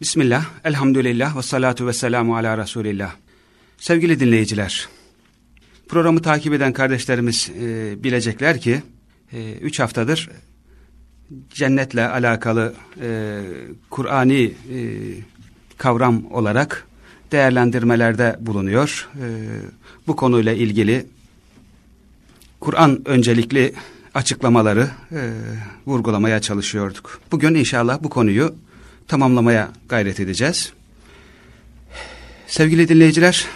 Bismillah, elhamdülillah ve salatu ve selamu ala Resulillah. Sevgili dinleyiciler, programı takip eden kardeşlerimiz e, bilecekler ki, e, üç haftadır cennetle alakalı e, Kur'ani e, kavram olarak değerlendirmelerde bulunuyor. E, bu konuyla ilgili Kur'an öncelikli açıklamaları e, vurgulamaya çalışıyorduk. Bugün inşallah bu konuyu tamamlamaya gayret edeceğiz. Sevgili dinleyiciler,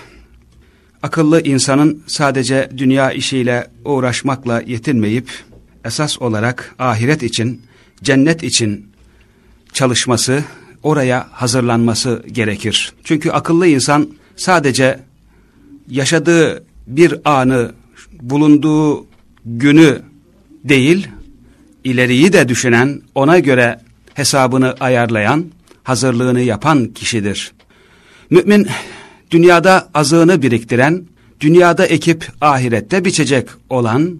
akıllı insanın sadece dünya işiyle uğraşmakla yetinmeyip, esas olarak ahiret için, cennet için çalışması, oraya hazırlanması gerekir. Çünkü akıllı insan sadece yaşadığı bir anı, bulunduğu günü değil, ileriyi de düşünen, ona göre hesabını ayarlayan, hazırlığını yapan kişidir. Mümin, dünyada azığını biriktiren, dünyada ekip ahirette biçecek olan,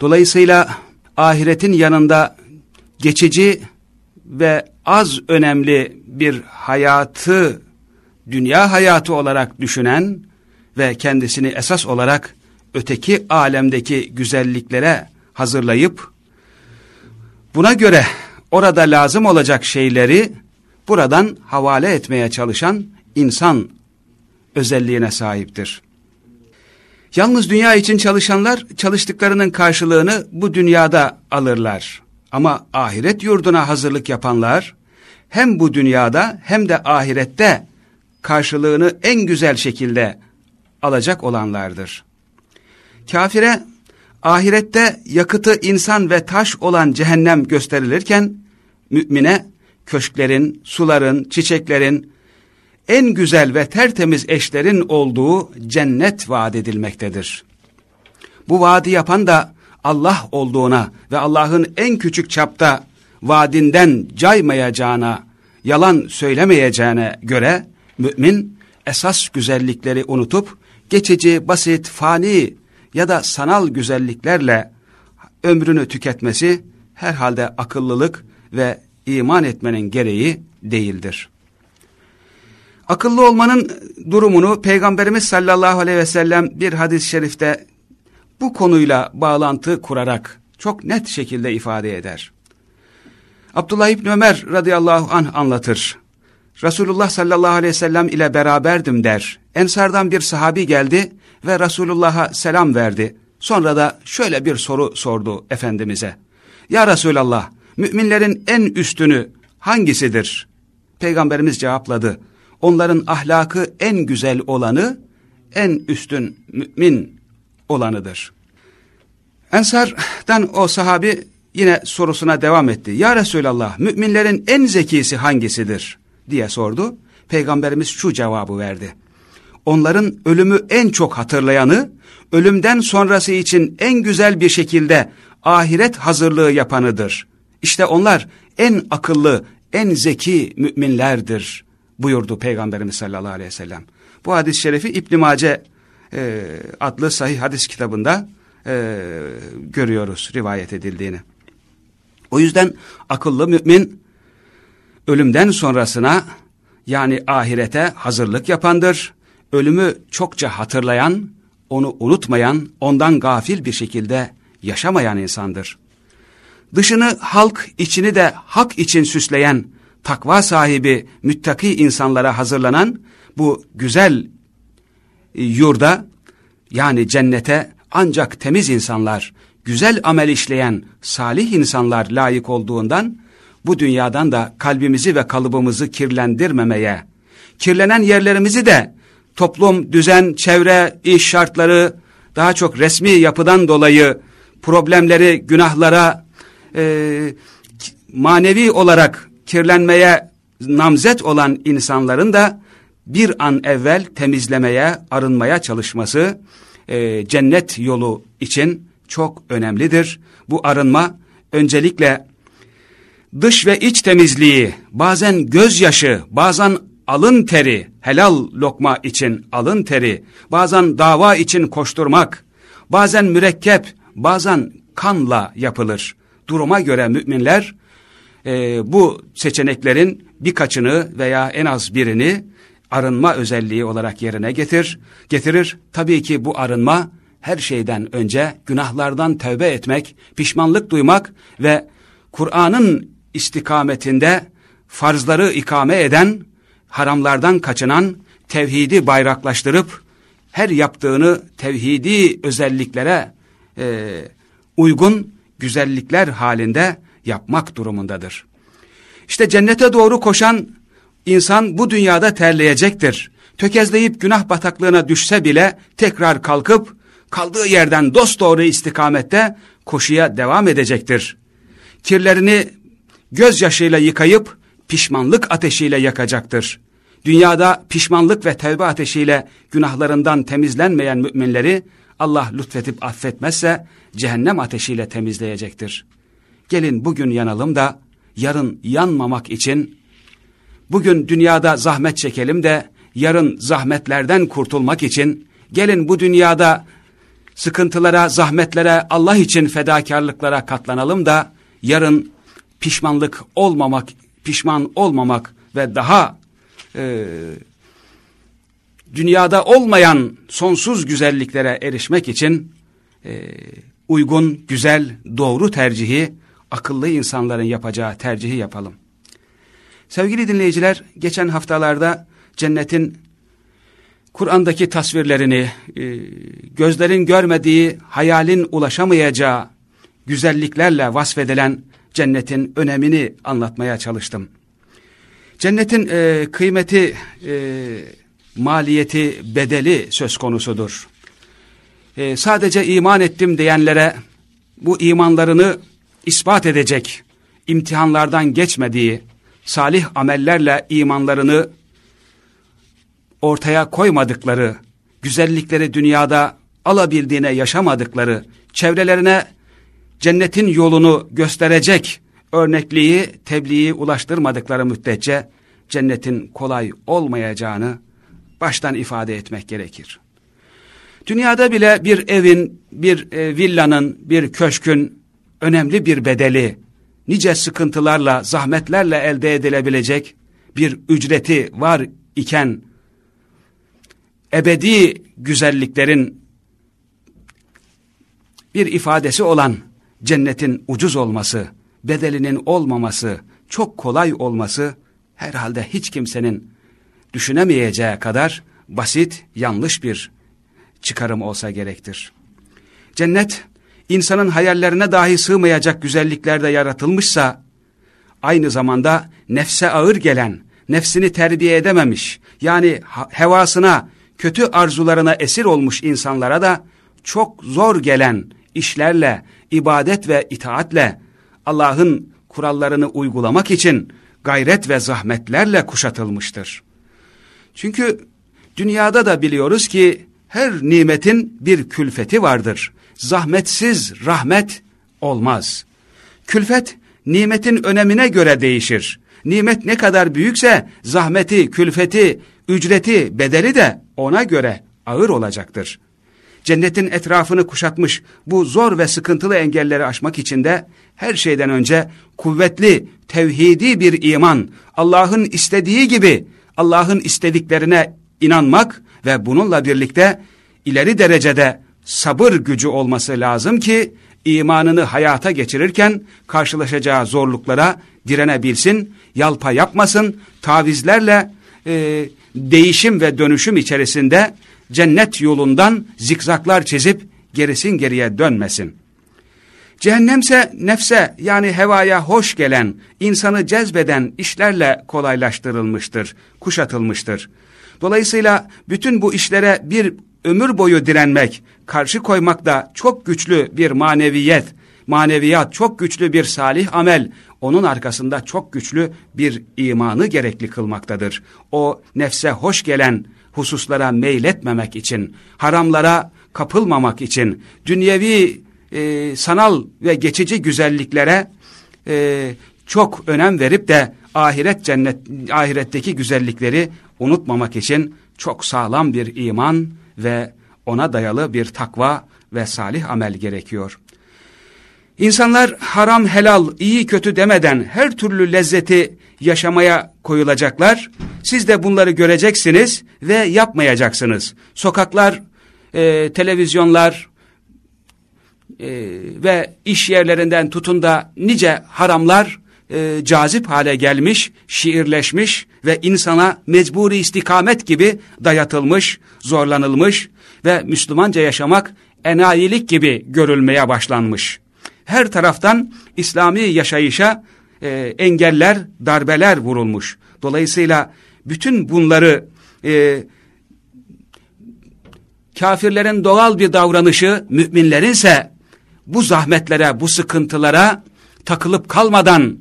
dolayısıyla ahiretin yanında geçici ve az önemli bir hayatı, dünya hayatı olarak düşünen ve kendisini esas olarak öteki alemdeki güzelliklere hazırlayıp, buna göre orada lazım olacak şeyleri buradan havale etmeye çalışan insan özelliğine sahiptir. Yalnız dünya için çalışanlar çalıştıklarının karşılığını bu dünyada alırlar. Ama ahiret yurduna hazırlık yapanlar hem bu dünyada hem de ahirette karşılığını en güzel şekilde alacak olanlardır. Kafire ahirette yakıtı insan ve taş olan cehennem gösterilirken mümine köşklerin, suların, çiçeklerin, en güzel ve tertemiz eşlerin olduğu cennet vaat edilmektedir. Bu vaadi yapan da Allah olduğuna ve Allah'ın en küçük çapta vaadinden caymayacağına, yalan söylemeyeceğine göre mümin esas güzellikleri unutup geçici, basit, fani ya da sanal güzelliklerle ömrünü tüketmesi herhalde akıllılık ve iman etmenin gereği değildir. Akıllı olmanın durumunu Peygamberimiz sallallahu aleyhi ve sellem bir hadis-i şerifte bu konuyla bağlantı kurarak çok net şekilde ifade eder. Abdullah İbni Ömer radıyallahu anh anlatır. Resulullah sallallahu aleyhi ve sellem ile beraberdim der. Ensardan bir sahabi geldi ve Resulullah'a selam verdi. Sonra da şöyle bir soru sordu Efendimiz'e. Ya Resulallah, müminlerin en üstünü hangisidir? Peygamberimiz cevapladı. Onların ahlakı en güzel olanı, en üstün mümin olanıdır. Ensar'dan o sahabi yine sorusuna devam etti. Ya Resulallah, müminlerin en zekisi hangisidir? diye sordu. Peygamberimiz şu cevabı verdi onların ölümü en çok hatırlayanı, ölümden sonrası için en güzel bir şekilde ahiret hazırlığı yapanıdır. İşte onlar en akıllı, en zeki müminlerdir buyurdu Peygamberimiz sallallahu aleyhi ve sellem. Bu hadis-i şerifi İbn-i Mace e, adlı sahih hadis kitabında e, görüyoruz rivayet edildiğini. O yüzden akıllı mümin ölümden sonrasına yani ahirete hazırlık yapandır ölümü çokça hatırlayan, onu unutmayan, ondan gafil bir şekilde yaşamayan insandır. Dışını halk, içini de hak için süsleyen, takva sahibi, müttaki insanlara hazırlanan bu güzel e, yurda, yani cennete ancak temiz insanlar, güzel amel işleyen salih insanlar layık olduğundan, bu dünyadan da kalbimizi ve kalıbımızı kirlendirmemeye, kirlenen yerlerimizi de toplum, düzen, çevre, iş şartları daha çok resmi yapıdan dolayı problemleri, günahlara e, manevi olarak kirlenmeye namzet olan insanların da bir an evvel temizlemeye, arınmaya çalışması e, cennet yolu için çok önemlidir. Bu arınma öncelikle dış ve iç temizliği, bazen gözyaşı, bazen alın teri, helal lokma için alın teri, bazen dava için koşturmak, bazen mürekkep, bazen kanla yapılır. Duruma göre müminler e, bu seçeneklerin birkaçını veya en az birini arınma özelliği olarak yerine getir, getirir. Tabii ki bu arınma her şeyden önce günahlardan tövbe etmek, pişmanlık duymak ve Kur'an'ın istikametinde farzları ikame eden, haramlardan kaçınan, tevhidi bayraklaştırıp her yaptığını tevhidi özelliklere e, uygun güzellikler halinde yapmak durumundadır. İşte cennete doğru koşan insan bu dünyada terleyecektir. Tökezleyip günah bataklığına düşse bile tekrar kalkıp kaldığı yerden dosdoğru istikamette koşuya devam edecektir. Kirlerini gözyaşıyla yıkayıp pişmanlık ateşiyle yakacaktır. Dünyada pişmanlık ve tevbe ateşiyle günahlarından temizlenmeyen müminleri Allah lütfetip affetmezse cehennem ateşiyle temizleyecektir. Gelin bugün yanalım da yarın yanmamak için bugün dünyada zahmet çekelim de yarın zahmetlerden kurtulmak için gelin bu dünyada sıkıntılara, zahmetlere, Allah için fedakarlıklara katlanalım da yarın pişmanlık olmamak, pişman olmamak ve daha e, dünyada olmayan sonsuz güzelliklere erişmek için e, uygun, güzel, doğru tercihi, akıllı insanların yapacağı tercihi yapalım. Sevgili dinleyiciler, geçen haftalarda cennetin Kur'an'daki tasvirlerini, e, gözlerin görmediği, hayalin ulaşamayacağı güzelliklerle vasfedilen cennetin önemini anlatmaya çalıştım. Cennetin e, kıymeti, e, maliyeti, bedeli söz konusudur. E, sadece iman ettim diyenlere bu imanlarını ispat edecek, imtihanlardan geçmediği, salih amellerle imanlarını ortaya koymadıkları, güzellikleri dünyada alabildiğine yaşamadıkları, çevrelerine cennetin yolunu gösterecek örnekliği, tebliği ulaştırmadıkları müddetçe cennetin kolay olmayacağını baştan ifade etmek gerekir. Dünyada bile bir evin, bir e, villanın, bir köşkün önemli bir bedeli, nice sıkıntılarla, zahmetlerle elde edilebilecek bir ücreti var iken, ebedi güzelliklerin bir ifadesi olan cennetin ucuz olması, bedelinin olmaması, çok kolay olması herhalde hiç kimsenin düşünemeyeceği kadar basit, yanlış bir çıkarım olsa gerektir. Cennet, insanın hayallerine dahi sığmayacak güzelliklerde yaratılmışsa, aynı zamanda nefse ağır gelen, nefsini terbiye edememiş, yani hevasına, kötü arzularına esir olmuş insanlara da çok zor gelen işlerle, ibadet ve itaatle Allah'ın kurallarını uygulamak için gayret ve zahmetlerle kuşatılmıştır. Çünkü dünyada da biliyoruz ki her nimetin bir külfeti vardır. Zahmetsiz rahmet olmaz. Külfet nimetin önemine göre değişir. Nimet ne kadar büyükse zahmeti, külfeti, ücreti, bedeli de ona göre ağır olacaktır. Cennetin etrafını kuşatmış bu zor ve sıkıntılı engelleri aşmak için de her şeyden önce kuvvetli, tevhidi bir iman, Allah'ın istediği gibi Allah'ın istediklerine inanmak ve bununla birlikte ileri derecede sabır gücü olması lazım ki imanını hayata geçirirken karşılaşacağı zorluklara direnebilsin, yalpa yapmasın, tavizlerle e, değişim ve dönüşüm içerisinde cennet yolundan zikzaklar çizip gerisin geriye dönmesin. Cehennemse nefse yani hevaya hoş gelen, insanı cezbeden işlerle kolaylaştırılmıştır, kuşatılmıştır. Dolayısıyla bütün bu işlere bir ömür boyu direnmek, karşı koymak da çok güçlü bir maneviyet, maneviyat, çok güçlü bir salih amel, onun arkasında çok güçlü bir imanı gerekli kılmaktadır. O nefse hoş gelen hususlara meyletmemek için, haramlara kapılmamak için, dünyevi e, sanal ve geçici güzelliklere e, çok önem verip de ahiret cennet ahiretteki güzellikleri unutmamak için çok sağlam bir iman ve ona dayalı bir takva ve salih amel gerekiyor. İnsanlar haram helal, iyi kötü demeden her türlü lezzeti yaşamaya koyulacaklar. Siz de bunları göreceksiniz ve yapmayacaksınız. Sokaklar, e, televizyonlar e, ve iş yerlerinden tutun da nice haramlar e, cazip hale gelmiş, şiirleşmiş ve insana mecburi istikamet gibi dayatılmış, zorlanılmış ve Müslümanca yaşamak enayilik gibi görülmeye başlanmış. Her taraftan İslami yaşayışa e, engeller, darbeler vurulmuş. Dolayısıyla bütün bunları e, kafirlerin doğal bir davranışı, müminlerin ise bu zahmetlere, bu sıkıntılara takılıp kalmadan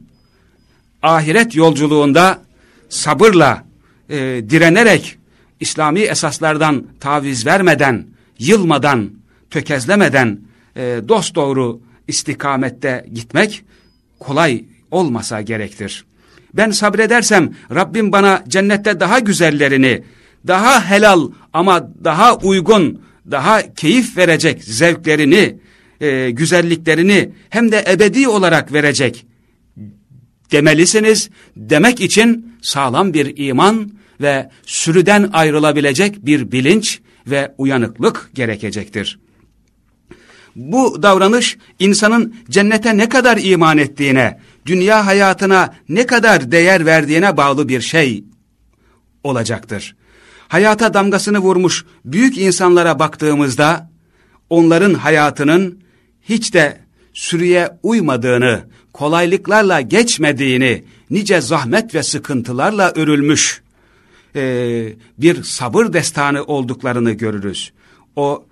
ahiret yolculuğunda sabırla, e, direnerek, İslami esaslardan taviz vermeden, yılmadan, tökezlemeden e, dosdoğru istikamette gitmek kolay olmasa gerektir. Ben sabredersem Rabbim bana cennette daha güzellerini, daha helal ama daha uygun, daha keyif verecek zevklerini, e, güzelliklerini hem de ebedi olarak verecek demelisiniz. Demek için sağlam bir iman ve sürüden ayrılabilecek bir bilinç ve uyanıklık gerekecektir. Bu davranış insanın cennete ne kadar iman ettiğine, dünya hayatına ne kadar değer verdiğine bağlı bir şey olacaktır. Hayata damgasını vurmuş büyük insanlara baktığımızda onların hayatının hiç de sürüye uymadığını, kolaylıklarla geçmediğini, nice zahmet ve sıkıntılarla örülmüş e, bir sabır destanı olduklarını görürüz. O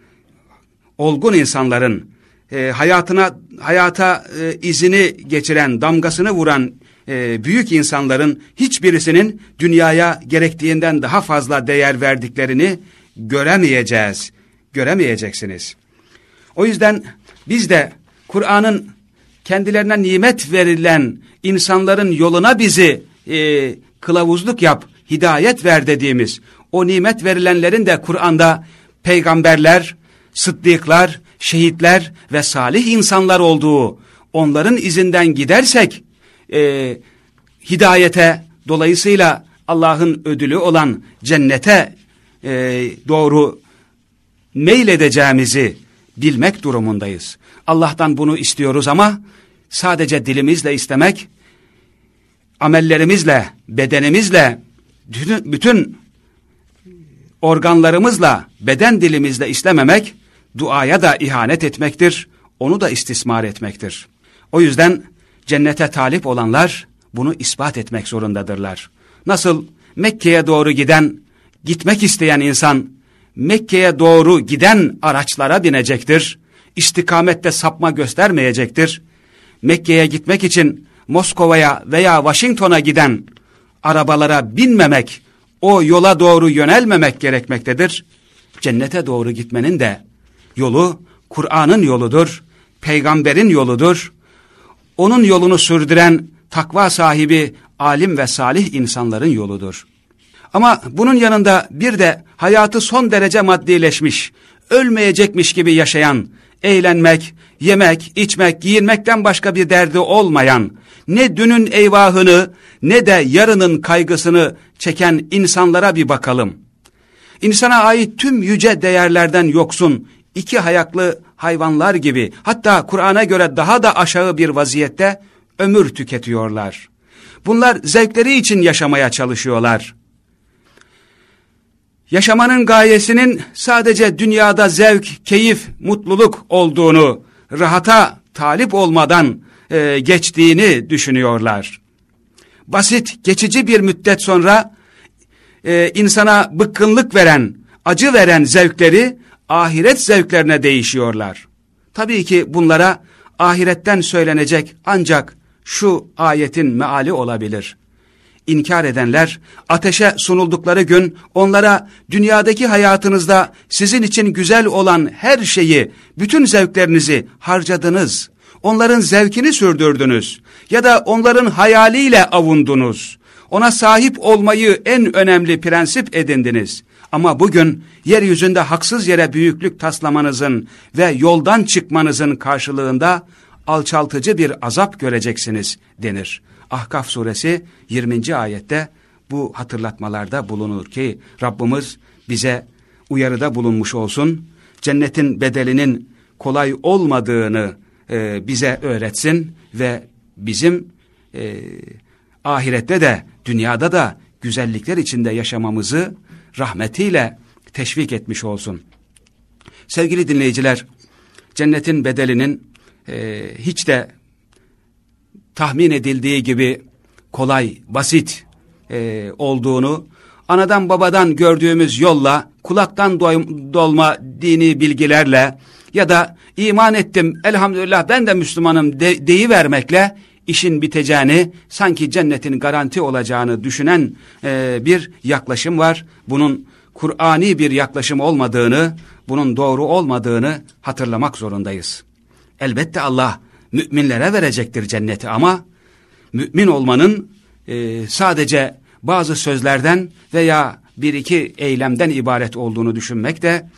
olgun insanların e, hayatına hayata e, izini geçiren, damgasını vuran e, büyük insanların hiçbirisinin dünyaya gerektiğinden daha fazla değer verdiklerini göremeyeceğiz, göremeyeceksiniz. O yüzden biz de Kur'an'ın kendilerine nimet verilen insanların yoluna bizi e, kılavuzluk yap, hidayet ver dediğimiz o nimet verilenlerin de Kur'an'da peygamberler, sıddıklar, şehitler ve salih insanlar olduğu onların izinden gidersek e, hidayete dolayısıyla Allah'ın ödülü olan cennete e, doğru meyledeceğimizi bilmek durumundayız. Allah'tan bunu istiyoruz ama sadece dilimizle istemek, amellerimizle, bedenimizle, bütün organlarımızla, beden dilimizle istememek, duaya da ihanet etmektir, onu da istismar etmektir. O yüzden cennete talip olanlar bunu ispat etmek zorundadırlar. Nasıl Mekke'ye doğru giden, gitmek isteyen insan, Mekke'ye doğru giden araçlara binecektir, istikamette sapma göstermeyecektir. Mekke'ye gitmek için Moskova'ya veya Washington'a giden arabalara binmemek, o yola doğru yönelmemek gerekmektedir. Cennete doğru gitmenin de yolu Kur'an'ın yoludur, peygamberin yoludur. Onun yolunu sürdüren takva sahibi alim ve salih insanların yoludur. Ama bunun yanında bir de hayatı son derece maddileşmiş, ölmeyecekmiş gibi yaşayan, eğlenmek, yemek, içmek, giyinmekten başka bir derdi olmayan, ne dünün eyvahını ne de yarının kaygısını çeken insanlara bir bakalım. İnsana ait tüm yüce değerlerden yoksun, iki ayaklı hayvanlar gibi, hatta Kur'an'a göre daha da aşağı bir vaziyette ömür tüketiyorlar. Bunlar zevkleri için yaşamaya çalışıyorlar. Yaşamanın gayesinin sadece dünyada zevk, keyif, mutluluk olduğunu, rahata talip olmadan e, geçtiğini düşünüyorlar. Basit, geçici bir müddet sonra e, insana bıkkınlık veren, acı veren zevkleri ahiret zevklerine değişiyorlar. Tabii ki bunlara ahiretten söylenecek ancak şu ayetin meali olabilir. İnkar edenler ateşe sunuldukları gün onlara dünyadaki hayatınızda sizin için güzel olan her şeyi, bütün zevklerinizi harcadınız. Onların zevkini sürdürdünüz ya da onların hayaliyle avundunuz. Ona sahip olmayı en önemli prensip edindiniz. Ama bugün yeryüzünde haksız yere büyüklük taslamanızın ve yoldan çıkmanızın karşılığında alçaltıcı bir azap göreceksiniz denir. Ahkaf suresi 20. ayette bu hatırlatmalarda bulunur ki Rabbimiz bize uyarıda bulunmuş olsun. Cennetin bedelinin kolay olmadığını e, bize öğretsin ve bizim e, ahirette de dünyada da güzellikler içinde yaşamamızı rahmetiyle teşvik etmiş olsun. Sevgili dinleyiciler, cennetin bedelinin e, hiç de tahmin edildiği gibi kolay, basit e, olduğunu, anadan babadan gördüğümüz yolla, kulaktan dolma dini bilgilerle ya da iman ettim, elhamdülillah ben de Müslümanım de, deyivermekle işin biteceğini, sanki cennetin garanti olacağını düşünen e, bir yaklaşım var. Bunun Kur'ani bir yaklaşım olmadığını, bunun doğru olmadığını hatırlamak zorundayız. Elbette Allah müminlere verecektir cenneti ama mümin olmanın e, sadece bazı sözlerden veya bir iki eylemden ibaret olduğunu düşünmek de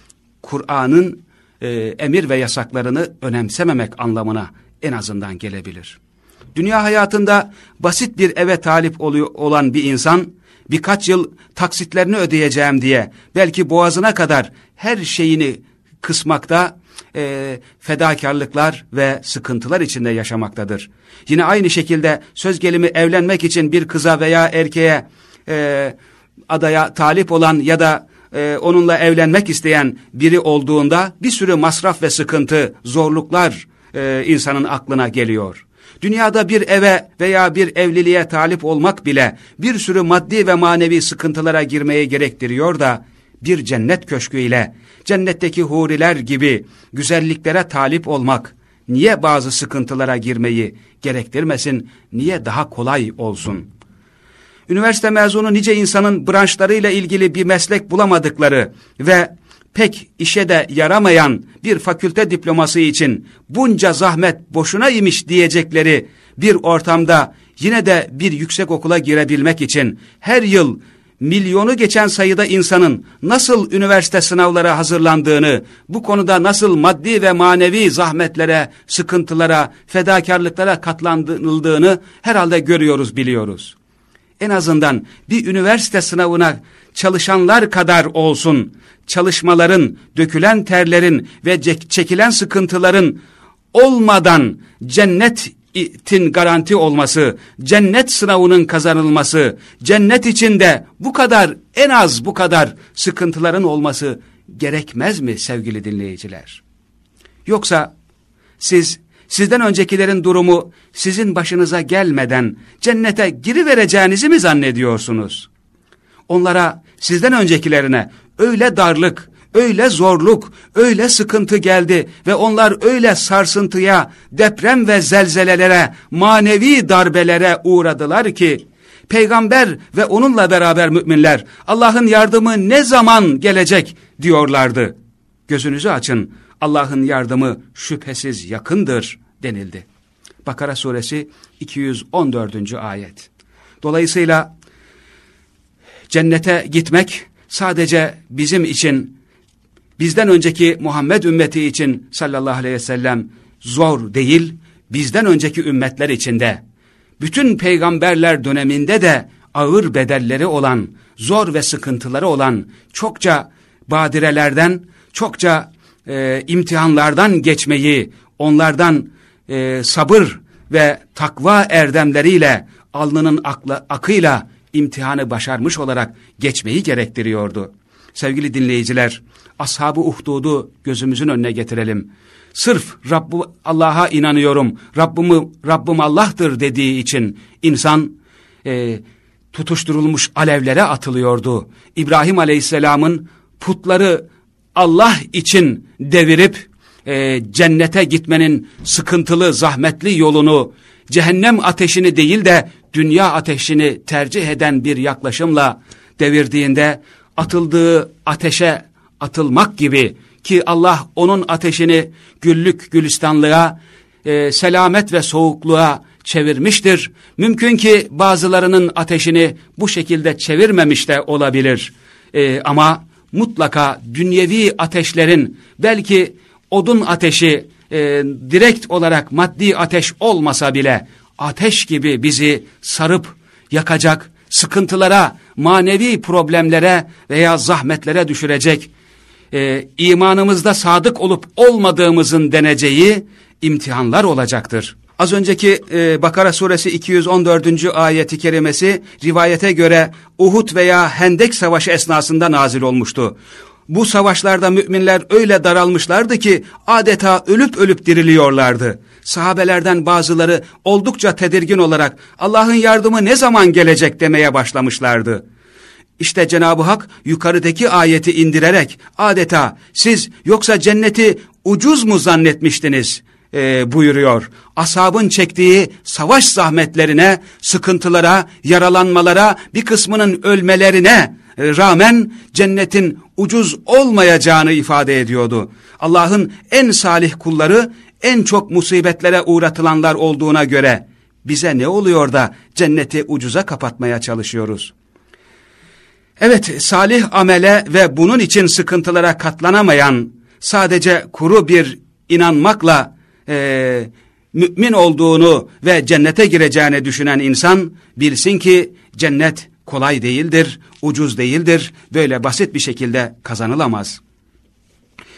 Kur'an'ın e, emir ve yasaklarını önemsememek anlamına en azından gelebilir. Dünya hayatında basit bir eve talip oluyor, olan bir insan birkaç yıl taksitlerini ödeyeceğim diye belki boğazına kadar her şeyini kısmakta e, fedakarlıklar ve sıkıntılar içinde yaşamaktadır. Yine aynı şekilde söz gelimi evlenmek için bir kıza veya erkeğe e, adaya talip olan ya da e, onunla evlenmek isteyen biri olduğunda bir sürü masraf ve sıkıntı, zorluklar e, insanın aklına geliyor. Dünyada bir eve veya bir evliliğe talip olmak bile bir sürü maddi ve manevi sıkıntılara girmeye gerektiriyor da bir cennet köşkü ile cennetteki huriler gibi güzelliklere talip olmak niye bazı sıkıntılara girmeyi gerektirmesin, niye daha kolay olsun? Üniversite mezunu nice insanın branşlarıyla ilgili bir meslek bulamadıkları ve pek işe de yaramayan bir fakülte diploması için bunca zahmet boşuna imiş diyecekleri bir ortamda yine de bir yüksek okula girebilmek için her yıl milyonu geçen sayıda insanın nasıl üniversite sınavlara hazırlandığını, bu konuda nasıl maddi ve manevi zahmetlere, sıkıntılara, fedakarlıklara katlanıldığını herhalde görüyoruz, biliyoruz. En azından bir üniversite sınavına çalışanlar kadar olsun, çalışmaların, dökülen terlerin ve çekilen sıkıntıların olmadan cennet tin garanti olması, cennet sınavının kazanılması, cennet içinde bu kadar en az bu kadar sıkıntıların olması gerekmez mi sevgili dinleyiciler? Yoksa siz sizden öncekilerin durumu sizin başınıza gelmeden cennete girivereceğinizi mi zannediyorsunuz? Onlara sizden öncekilerine öyle darlık, öyle zorluk, öyle sıkıntı geldi ve onlar öyle sarsıntıya, deprem ve zelzelelere, manevi darbelere uğradılar ki, peygamber ve onunla beraber müminler Allah'ın yardımı ne zaman gelecek diyorlardı. Gözünüzü açın, Allah'ın yardımı şüphesiz yakındır denildi. Bakara suresi 214. ayet. Dolayısıyla cennete gitmek sadece bizim için bizden önceki Muhammed ümmeti için sallallahu aleyhi ve sellem zor değil, bizden önceki ümmetler içinde, bütün peygamberler döneminde de ağır bedelleri olan, zor ve sıkıntıları olan çokça badirelerden, çokça e, imtihanlardan geçmeyi, onlardan e, sabır ve takva erdemleriyle, alnının akla, akıyla imtihanı başarmış olarak geçmeyi gerektiriyordu. Sevgili dinleyiciler, Ashab-ı Uhdud'u gözümüzün önüne getirelim. Sırf Rabbu Allah'a inanıyorum, Rabbimi, Rabbim Allah'tır dediği için insan e, tutuşturulmuş alevlere atılıyordu. İbrahim Aleyhisselam'ın putları Allah için devirip e, cennete gitmenin sıkıntılı, zahmetli yolunu, cehennem ateşini değil de dünya ateşini tercih eden bir yaklaşımla devirdiğinde atıldığı ateşe atılmak gibi ki Allah onun ateşini güllük gülistanlığa, e, selamet ve soğukluğa çevirmiştir. Mümkün ki bazılarının ateşini bu şekilde çevirmemiş de olabilir. E, ama mutlaka dünyevi ateşlerin belki odun ateşi e, direkt olarak maddi ateş olmasa bile ateş gibi bizi sarıp yakacak, sıkıntılara, manevi problemlere veya zahmetlere düşürecek, e, imanımızda sadık olup olmadığımızın deneceği imtihanlar olacaktır. Az önceki e, Bakara suresi 214. ayeti kerimesi rivayete göre Uhud veya Hendek savaşı esnasında nazil olmuştu. Bu savaşlarda müminler öyle daralmışlardı ki adeta ölüp ölüp diriliyorlardı. Sahabelerden bazıları oldukça tedirgin olarak Allah'ın yardımı ne zaman gelecek demeye başlamışlardı. İşte Cenab-ı Hak yukarıdaki ayeti indirerek adeta siz yoksa cenneti ucuz mu zannetmiştiniz e, buyuruyor. Asabın çektiği savaş zahmetlerine, sıkıntılara, yaralanmalara, bir kısmının ölmelerine e, rağmen cennetin ucuz olmayacağını ifade ediyordu. Allah'ın en salih kulları en çok musibetlere uğratılanlar olduğuna göre bize ne oluyor da cenneti ucuza kapatmaya çalışıyoruz? Evet, salih amele ve bunun için sıkıntılara katlanamayan, sadece kuru bir inanmakla e, mümin olduğunu ve cennete gireceğini düşünen insan, bilsin ki cennet kolay değildir, ucuz değildir, böyle basit bir şekilde kazanılamaz.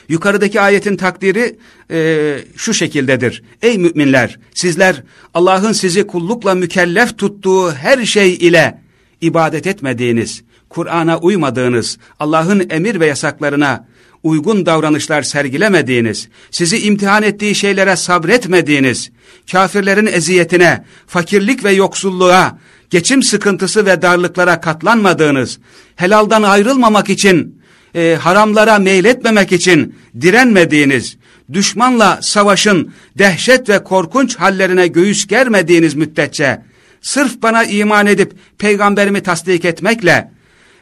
Yukarıdaki ayetin takdiri e, şu şekildedir. Ey müminler, sizler Allah'ın sizi kullukla mükellef tuttuğu her şey ile ibadet etmediğiniz, Kur'an'a uymadığınız, Allah'ın emir ve yasaklarına uygun davranışlar sergilemediğiniz, sizi imtihan ettiği şeylere sabretmediğiniz, kafirlerin eziyetine, fakirlik ve yoksulluğa, geçim sıkıntısı ve darlıklara katlanmadığınız, helaldan ayrılmamak için, e, haramlara meyletmemek için direnmediğiniz, düşmanla savaşın dehşet ve korkunç hallerine göğüs germediğiniz müddetçe, sırf bana iman edip peygamberimi tasdik etmekle,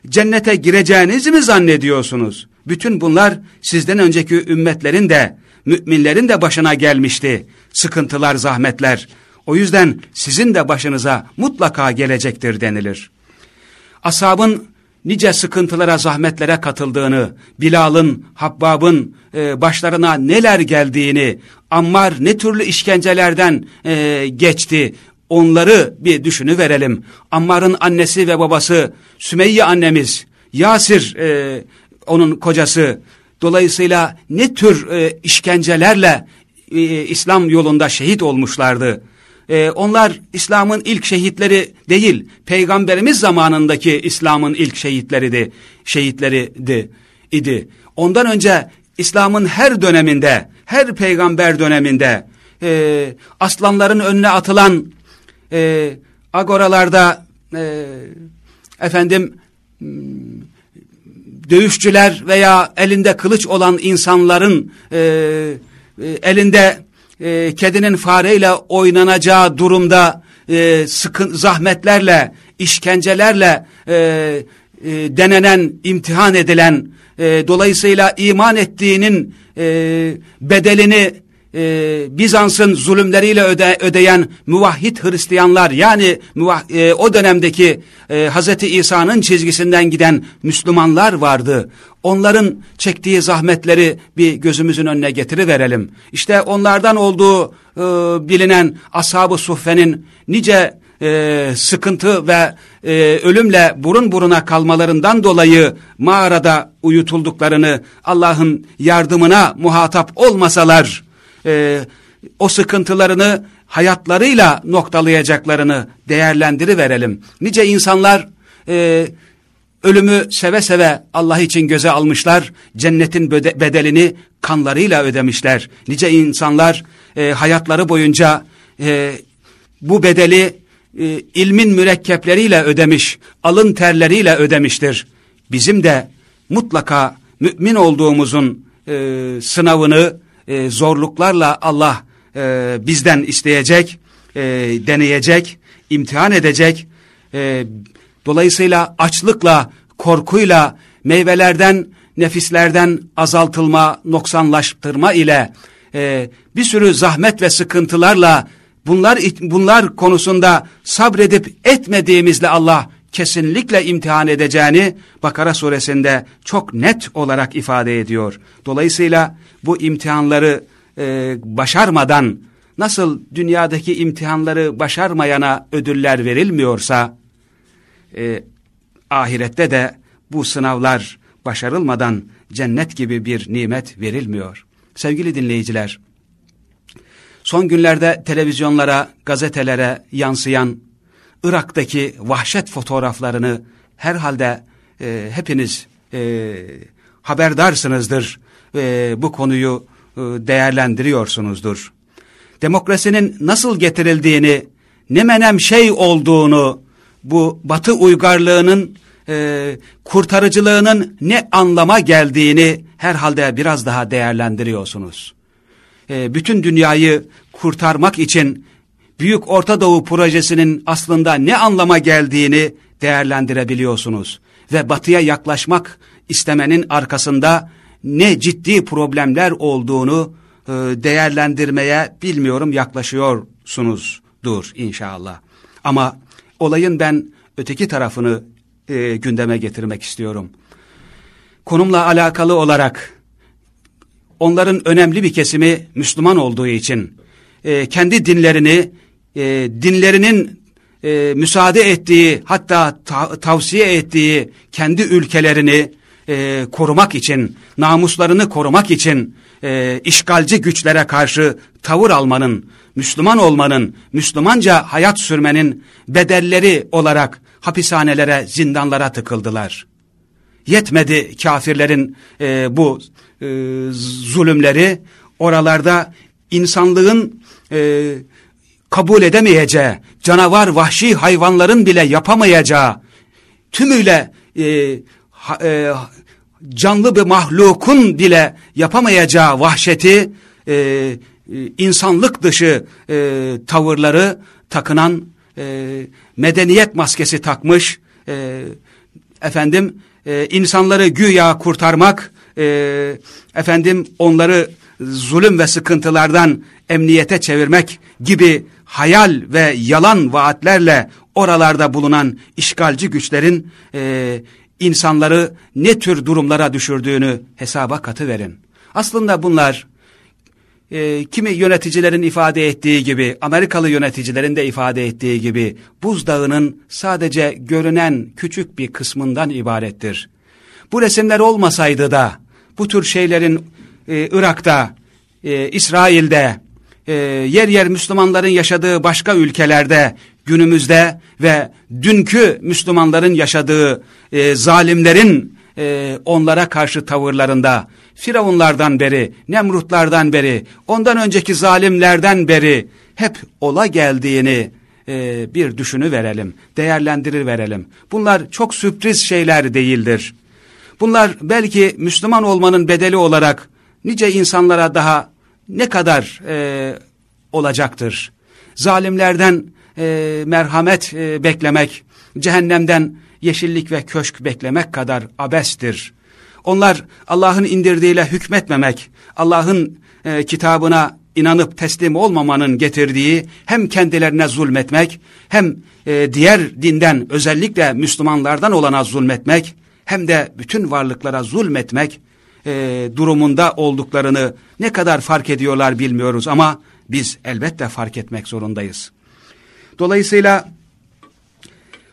cennete gireceğinizi mi zannediyorsunuz? Bütün bunlar sizden önceki ümmetlerin de, müminlerin de başına gelmişti. Sıkıntılar, zahmetler. O yüzden sizin de başınıza mutlaka gelecektir denilir. Asabın nice sıkıntılara, zahmetlere katıldığını, Bilal'ın, Habbab'ın e, başlarına neler geldiğini, Ammar ne türlü işkencelerden e, geçti, onları bir düşünü verelim. Ammar'ın annesi ve babası, Sümeyye annemiz, Yasir e, onun kocası, dolayısıyla ne tür e, işkencelerle e, İslam yolunda şehit olmuşlardı. E, onlar İslam'ın ilk şehitleri değil, Peygamberimiz zamanındaki İslam'ın ilk şehitleriydi, şehitleriydi idi. Ondan önce İslam'ın her döneminde, her peygamber döneminde e, aslanların önüne atılan e, agoralarda e, efendim dövüşçüler veya elinde kılıç olan insanların e, e, elinde e, kedinin fareyle oynanacağı durumda e, sıkın, zahmetlerle, işkencelerle e, e, denenen, imtihan edilen, e, dolayısıyla iman ettiğinin e, bedelini e, Bizans'ın zulümleriyle öde, ödeyen muvahhid Hristiyanlar yani muvah, e, o dönemdeki e, Hz. İsa'nın çizgisinden giden Müslümanlar vardı. Onların çektiği zahmetleri bir gözümüzün önüne getiriverelim. İşte onlardan olduğu e, bilinen Ashab-ı Suffe'nin nice e, sıkıntı ve e, ölümle burun buruna kalmalarından dolayı mağarada uyutulduklarını Allah'ın yardımına muhatap olmasalar e, o sıkıntılarını hayatlarıyla noktalayacaklarını değerlendiriverelim. Nice insanlar e, ölümü seve seve Allah için göze almışlar, cennetin bedelini kanlarıyla ödemişler. Nice insanlar e, hayatları boyunca e, bu bedeli e, ilmin mürekkepleriyle ödemiş, alın terleriyle ödemiştir. Bizim de mutlaka mümin olduğumuzun e, sınavını, e, zorluklarla Allah e, bizden isteyecek, e, deneyecek, imtihan edecek. E, dolayısıyla açlıkla, korkuyla, meyvelerden, nefislerden azaltılma, noksanlaştırma ile e, bir sürü zahmet ve sıkıntılarla bunlar bunlar konusunda sabredip etmediğimizle Allah kesinlikle imtihan edeceğini Bakara suresinde çok net olarak ifade ediyor. Dolayısıyla bu imtihanları e, başarmadan nasıl dünyadaki imtihanları başarmayana ödüller verilmiyorsa, e, ahirette de bu sınavlar başarılmadan cennet gibi bir nimet verilmiyor. Sevgili dinleyiciler, son günlerde televizyonlara, gazetelere yansıyan Irak'taki vahşet fotoğraflarını herhalde e, hepiniz e, haberdarsınızdır. E, bu konuyu e, değerlendiriyorsunuzdur. Demokrasinin nasıl getirildiğini, ne menem şey olduğunu, bu batı uygarlığının e, kurtarıcılığının ne anlama geldiğini herhalde biraz daha değerlendiriyorsunuz. E, bütün dünyayı kurtarmak için Büyük Orta Doğu projesinin aslında ne anlama geldiğini değerlendirebiliyorsunuz. Ve batıya yaklaşmak istemenin arkasında ne ciddi problemler olduğunu e, değerlendirmeye bilmiyorum yaklaşıyorsunuzdur inşallah. Ama olayın ben öteki tarafını e, gündeme getirmek istiyorum. Konumla alakalı olarak onların önemli bir kesimi Müslüman olduğu için e, kendi dinlerini e, dinlerinin e, müsaade ettiği hatta ta tavsiye ettiği kendi ülkelerini e, korumak için, namuslarını korumak için e, işgalci güçlere karşı tavır almanın, Müslüman olmanın, Müslümanca hayat sürmenin bedelleri olarak hapishanelere, zindanlara tıkıldılar. Yetmedi kafirlerin e, bu e, zulümleri, oralarda insanlığın e, kabul edemeyeceği, canavar vahşi hayvanların bile yapamayacağı, tümüyle e, ha, e, canlı bir mahlukun bile yapamayacağı vahşeti, e, e, insanlık dışı e, tavırları takınan, e, medeniyet maskesi takmış, e, efendim e, insanları güya kurtarmak, e, efendim onları zulüm ve sıkıntılardan emniyete çevirmek gibi hayal ve yalan vaatlerle oralarda bulunan işgalci güçlerin e, insanları ne tür durumlara düşürdüğünü hesaba katıverin. Aslında bunlar e, kimi yöneticilerin ifade ettiği gibi, Amerikalı yöneticilerin de ifade ettiği gibi buzdağının sadece görünen küçük bir kısmından ibarettir. Bu resimler olmasaydı da bu tür şeylerin e, Irak'ta, e, İsrail'de, e, yer yer Müslümanların yaşadığı başka ülkelerde, günümüzde ve dünkü Müslümanların yaşadığı e, zalimlerin e, onlara karşı tavırlarında, Firavunlardan beri, Nemrutlardan beri, ondan önceki zalimlerden beri hep ola geldiğini e, bir düşünü verelim, değerlendirir verelim. Bunlar çok sürpriz şeyler değildir. Bunlar belki Müslüman olmanın bedeli olarak nice insanlara daha ne kadar e, olacaktır? Zalimlerden e, merhamet e, beklemek, cehennemden yeşillik ve köşk beklemek kadar abestir. Onlar Allah'ın indirdiğiyle hükmetmemek, Allah'ın e, kitabına inanıp teslim olmamanın getirdiği hem kendilerine zulmetmek, hem e, diğer dinden özellikle Müslümanlardan olana zulmetmek, hem de bütün varlıklara zulmetmek e, durumunda olduklarını ne kadar fark ediyorlar bilmiyoruz ama biz elbette fark etmek zorundayız. Dolayısıyla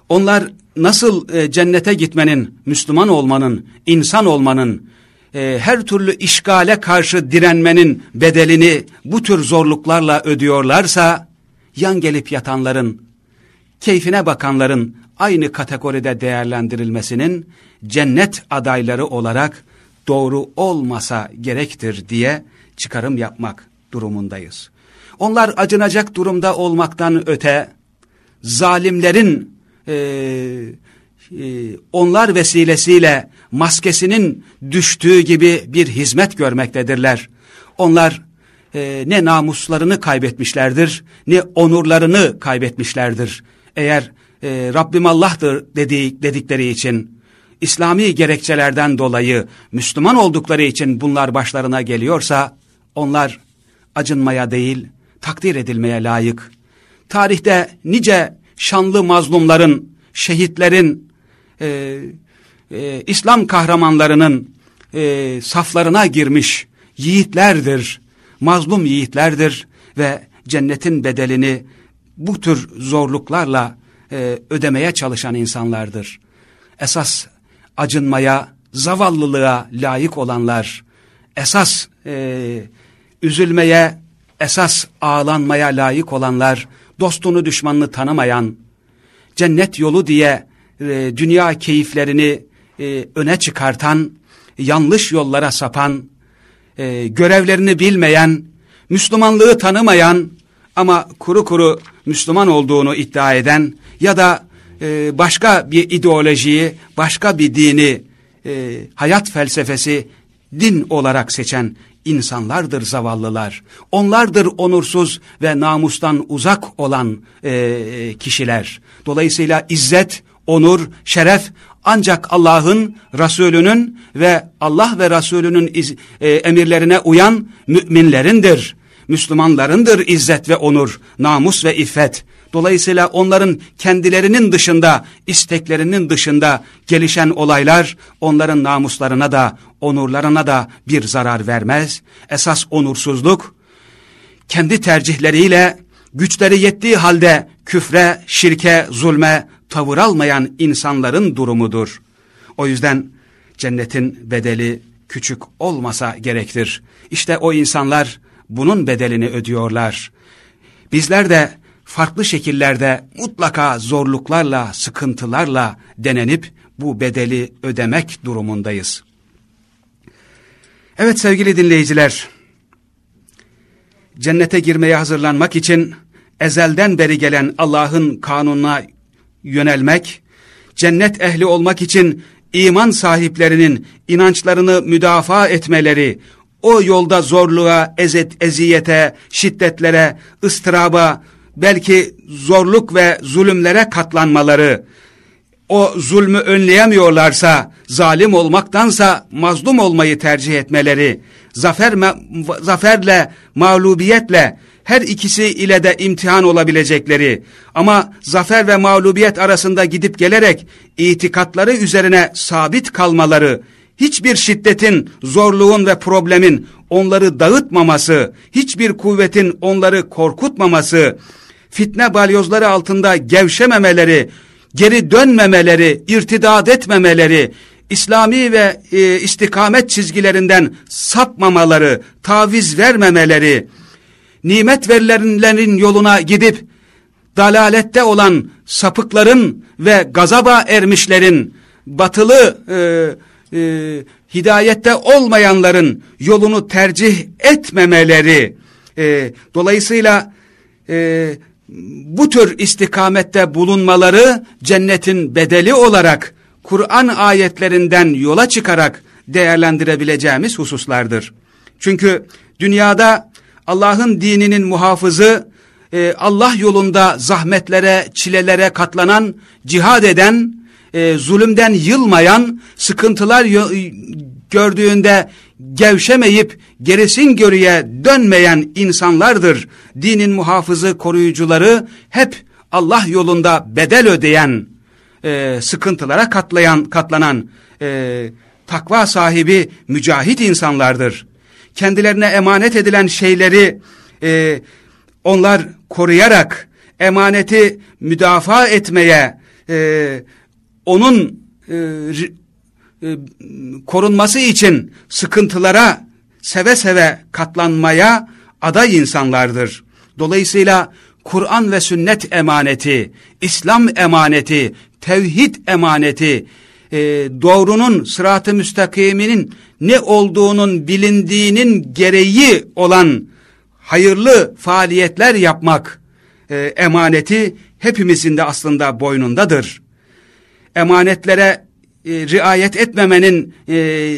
onlar nasıl e, cennete gitmenin, Müslüman olmanın, insan olmanın, e, her türlü işgale karşı direnmenin bedelini bu tür zorluklarla ödüyorlarsa, yan gelip yatanların, keyfine bakanların aynı kategoride değerlendirilmesinin cennet adayları olarak doğru olmasa gerektir diye çıkarım yapmak durumundayız. Onlar acınacak durumda olmaktan öte, zalimlerin e, e, onlar vesilesiyle maskesinin düştüğü gibi bir hizmet görmektedirler. Onlar e, ne namuslarını kaybetmişlerdir, ne onurlarını kaybetmişlerdir. Eğer e, Rabbim Allah'tır dedi, dedikleri için, İslami gerekçelerden dolayı Müslüman oldukları için bunlar başlarına geliyorsa, onlar acınmaya değil, takdir edilmeye layık. Tarihte nice şanlı mazlumların, şehitlerin, e, e, İslam kahramanlarının e, saflarına girmiş yiğitlerdir, mazlum yiğitlerdir ve cennetin bedelini bu tür zorluklarla e, ödemeye çalışan insanlardır. Esas acınmaya, zavallılığa layık olanlar, esas e, üzülmeye, esas ağlanmaya layık olanlar, dostunu düşmanını tanımayan, cennet yolu diye e, dünya keyiflerini e, öne çıkartan, yanlış yollara sapan, e, görevlerini bilmeyen, Müslümanlığı tanımayan ama kuru kuru Müslüman olduğunu iddia eden ya da e, başka bir ideolojiyi, başka bir dini, e, hayat felsefesi din olarak seçen insanlardır zavallılar. Onlardır onursuz ve namustan uzak olan e, kişiler. Dolayısıyla izzet, onur, şeref ancak Allah'ın, Resulünün ve Allah ve Resulünün iz, e, emirlerine uyan müminlerindir. Müslümanlarındır izzet ve onur, namus ve iffet. Dolayısıyla onların kendilerinin dışında, isteklerinin dışında gelişen olaylar onların namuslarına da, onurlarına da bir zarar vermez. Esas onursuzluk, kendi tercihleriyle güçleri yettiği halde küfre, şirke, zulme tavır almayan insanların durumudur. O yüzden cennetin bedeli küçük olmasa gerektir. İşte o insanlar bunun bedelini ödüyorlar. Bizler de farklı şekillerde mutlaka zorluklarla, sıkıntılarla denenip bu bedeli ödemek durumundayız. Evet sevgili dinleyiciler, cennete girmeye hazırlanmak için ezelden beri gelen Allah'ın kanununa yönelmek, cennet ehli olmak için iman sahiplerinin inançlarını müdafaa etmeleri, o yolda zorluğa, ezet, eziyete, şiddetlere, ıstıraba, belki zorluk ve zulümlere katlanmaları, o zulmü önleyemiyorlarsa, zalim olmaktansa mazlum olmayı tercih etmeleri, zafer zaferle, mağlubiyetle, her ikisi ile de imtihan olabilecekleri ama zafer ve mağlubiyet arasında gidip gelerek itikatları üzerine sabit kalmaları, hiçbir şiddetin, zorluğun ve problemin onları dağıtmaması, hiçbir kuvvetin onları korkutmaması, fitne balyozları altında gevşememeleri, geri dönmemeleri, irtidat etmemeleri, İslami ve e, istikamet çizgilerinden sapmamaları, taviz vermemeleri, nimet verilenlerin yoluna gidip dalalette olan sapıkların ve gazaba ermişlerin, batılı e, e, hidayette olmayanların yolunu tercih etmemeleri, e, dolayısıyla e, bu tür istikamette bulunmaları cennetin bedeli olarak Kur'an ayetlerinden yola çıkarak değerlendirebileceğimiz hususlardır. Çünkü dünyada Allah'ın dininin muhafızı, e, Allah yolunda zahmetlere, çilelere katlanan, cihad eden, e, zulümden yılmayan, sıkıntılar gördüğünde gevşemeyip gerisin görüye dönmeyen insanlardır. Dinin muhafızı, koruyucuları hep Allah yolunda bedel ödeyen, e, sıkıntılara katlayan, katlanan, e, takva sahibi mücahit insanlardır. Kendilerine emanet edilen şeyleri e, onlar koruyarak emaneti müdafaa etmeye, e, onun e, e, korunması için sıkıntılara seve seve katlanmaya aday insanlardır. Dolayısıyla Kur'an ve sünnet emaneti, İslam emaneti, tevhid emaneti, e, doğrunun, sırat-ı müstakiminin ne olduğunun bilindiğinin gereği olan hayırlı faaliyetler yapmak e, emaneti hepimizin de aslında boynundadır. Emanetlere e, riayet etmemenin e,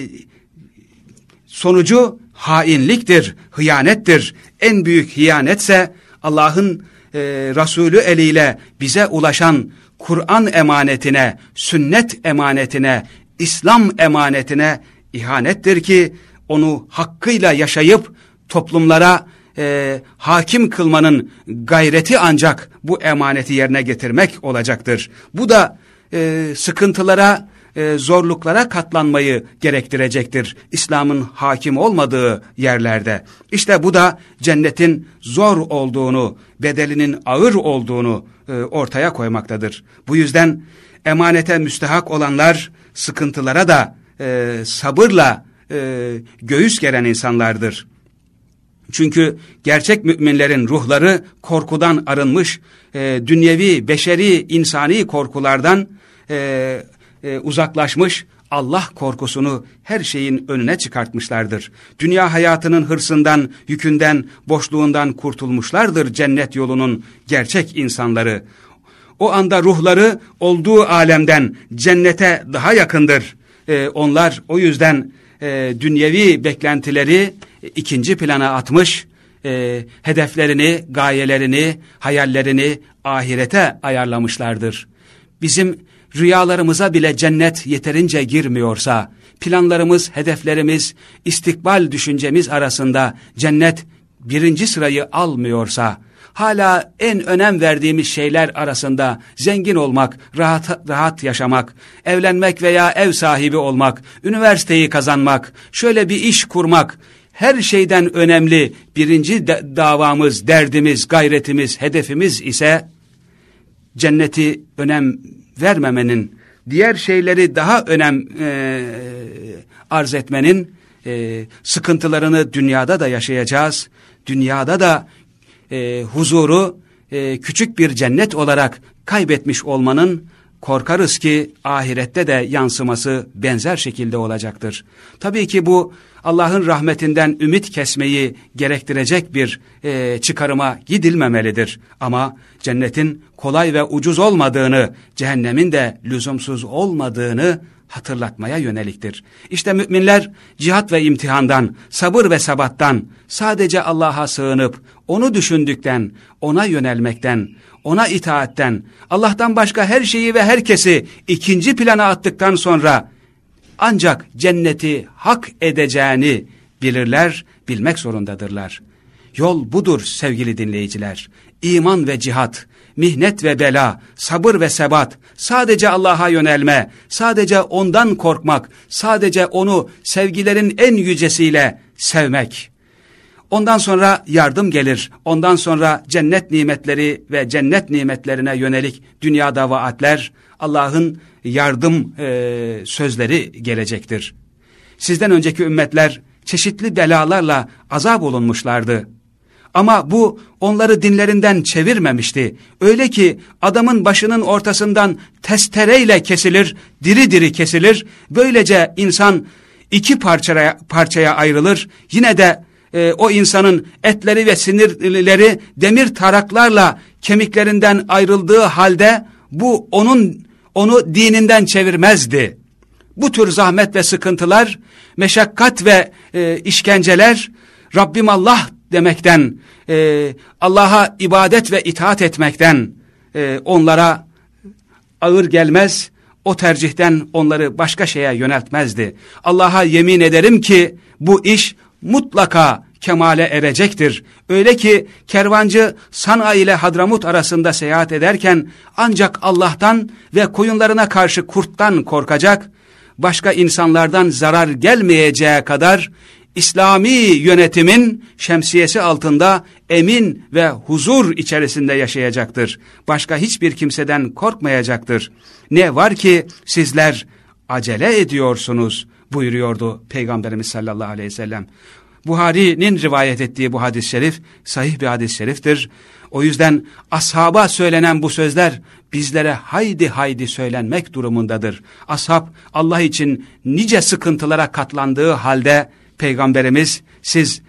sonucu hainliktir, hıyanettir. En büyük hıyanetse Allah'ın e, Resulü eliyle bize ulaşan Kur'an emanetine, sünnet emanetine, İslam emanetine ihanettir ki onu hakkıyla yaşayıp toplumlara e, hakim kılmanın gayreti ancak bu emaneti yerine getirmek olacaktır. Bu da e, sıkıntılara e, zorluklara katlanmayı gerektirecektir. İslam'ın hakim olmadığı yerlerde. İşte bu da cennetin zor olduğunu, bedelinin ağır olduğunu e, ortaya koymaktadır. Bu yüzden emanete müstehak olanlar sıkıntılara da e, sabırla e, göğüs geren insanlardır. Çünkü gerçek müminlerin ruhları korkudan arınmış, e, dünyevi, beşeri, insani korkulardan e, e, uzaklaşmış, Allah korkusunu her şeyin önüne çıkartmışlardır. Dünya hayatının hırsından, yükünden, boşluğundan kurtulmuşlardır cennet yolunun gerçek insanları. O anda ruhları olduğu alemden cennete daha yakındır. Ee, onlar o yüzden e, dünyevi beklentileri ikinci plana atmış, e, hedeflerini, gayelerini, hayallerini ahirete ayarlamışlardır. Bizim rüyalarımıza bile cennet yeterince girmiyorsa, planlarımız, hedeflerimiz, istikbal düşüncemiz arasında cennet birinci sırayı almıyorsa, hala en önem verdiğimiz şeyler arasında zengin olmak, rahat, rahat yaşamak, evlenmek veya ev sahibi olmak, üniversiteyi kazanmak, şöyle bir iş kurmak, her şeyden önemli birinci davamız, derdimiz, gayretimiz, hedefimiz ise cenneti önem vermemenin, diğer şeyleri daha önem e, arz etmenin e, sıkıntılarını dünyada da yaşayacağız. Dünyada da e, huzuru e, küçük bir cennet olarak kaybetmiş olmanın korkarız ki ahirette de yansıması benzer şekilde olacaktır. Tabii ki bu Allah'ın rahmetinden ümit kesmeyi gerektirecek bir e, çıkarıma gidilmemelidir. Ama cennetin kolay ve ucuz olmadığını, cehennemin de lüzumsuz olmadığını hatırlatmaya yöneliktir. İşte müminler cihat ve imtihandan, sabır ve sabattan, sadece Allah'a sığınıp, onu düşündükten, ona yönelmekten, ona itaatten, Allah'tan başka her şeyi ve herkesi ikinci plana attıktan sonra, ancak cenneti hak edeceğini bilirler, bilmek zorundadırlar. Yol budur sevgili dinleyiciler. İman ve cihat, mihnet ve bela, sabır ve sebat, sadece Allah'a yönelme, sadece ondan korkmak, sadece onu sevgilerin en yücesiyle sevmek. Ondan sonra yardım gelir, ondan sonra cennet nimetleri ve cennet nimetlerine yönelik dünyada vaatler, Allah'ın yardım e, sözleri gelecektir. Sizden önceki ümmetler çeşitli belalarla azap olunmuşlardı. Ama bu onları dinlerinden çevirmemişti. Öyle ki adamın başının ortasından testereyle kesilir, diri diri kesilir. Böylece insan iki parçaya, parçaya ayrılır. Yine de e, o insanın etleri ve sinirleri demir taraklarla kemiklerinden ayrıldığı halde bu onun onu dininden çevirmezdi. Bu tür zahmet ve sıkıntılar, meşakkat ve e, işkenceler Rabbim Allah demekten, e, Allah'a ibadet ve itaat etmekten e, onlara ağır gelmez, o tercihten onları başka şeye yöneltmezdi. Allah'a yemin ederim ki bu iş mutlaka kemale erecektir. Öyle ki kervancı Sana ile Hadramut arasında seyahat ederken ancak Allah'tan ve koyunlarına karşı kurttan korkacak, başka insanlardan zarar gelmeyeceği kadar İslami yönetimin şemsiyesi altında emin ve huzur içerisinde yaşayacaktır. Başka hiçbir kimseden korkmayacaktır. Ne var ki sizler acele ediyorsunuz buyuruyordu Peygamberimiz sallallahu aleyhi ve sellem. Buhari'nin rivayet ettiği bu hadis-i şerif sahih bir hadis-i şeriftir. O yüzden ashaba söylenen bu sözler bizlere haydi haydi söylenmek durumundadır. Ashab Allah için nice sıkıntılara katlandığı halde Peygamberimiz siz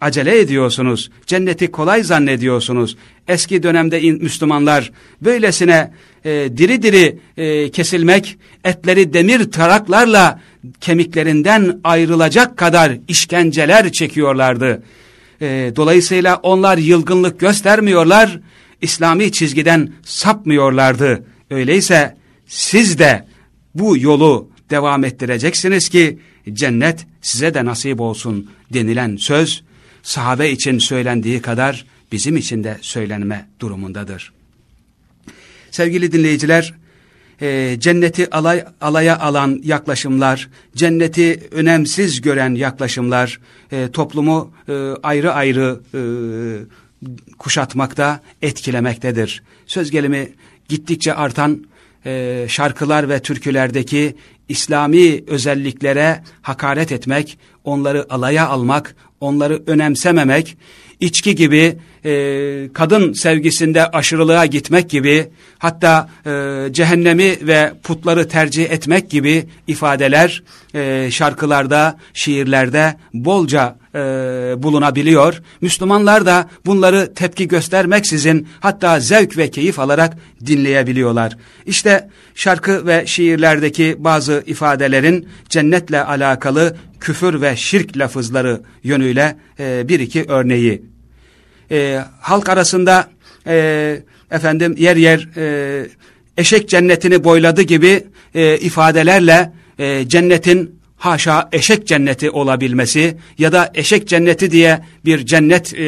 acele ediyorsunuz, cenneti kolay zannediyorsunuz. Eski dönemde Müslümanlar böylesine e, diri diri e, kesilmek, etleri demir taraklarla kemiklerinden ayrılacak kadar işkenceler çekiyorlardı. E, dolayısıyla onlar yılgınlık göstermiyorlar, İslami çizgiden sapmıyorlardı. Öyleyse siz de bu yolu devam ettireceksiniz ki cennet size de nasip olsun denilen söz sahabe için söylendiği kadar bizim için de söylenme durumundadır. Sevgili dinleyiciler, e, cenneti alay, alaya alan yaklaşımlar, cenneti önemsiz gören yaklaşımlar e, toplumu e, ayrı ayrı e, kuşatmakta, etkilemektedir. Söz gelimi gittikçe artan e, şarkılar ve türkülerdeki İslami özelliklere hakaret etmek, onları alaya almak, onları önemsememek, içki gibi, e, kadın sevgisinde aşırılığa gitmek gibi, hatta e, cehennemi ve putları tercih etmek gibi ifadeler e, şarkılarda, şiirlerde bolca e, bulunabiliyor. Müslümanlar da bunları tepki göstermeksizin hatta zevk ve keyif alarak dinleyebiliyorlar. İşte şarkı ve şiirlerdeki bazı ifadelerin cennetle alakalı küfür ve şirk lafızları yönüyle e, bir iki örneği. E, halk arasında e, efendim yer yer e, eşek cennetini boyladı gibi e, ifadelerle e, cennetin haşa eşek cenneti olabilmesi ya da eşek cenneti diye bir cennet e,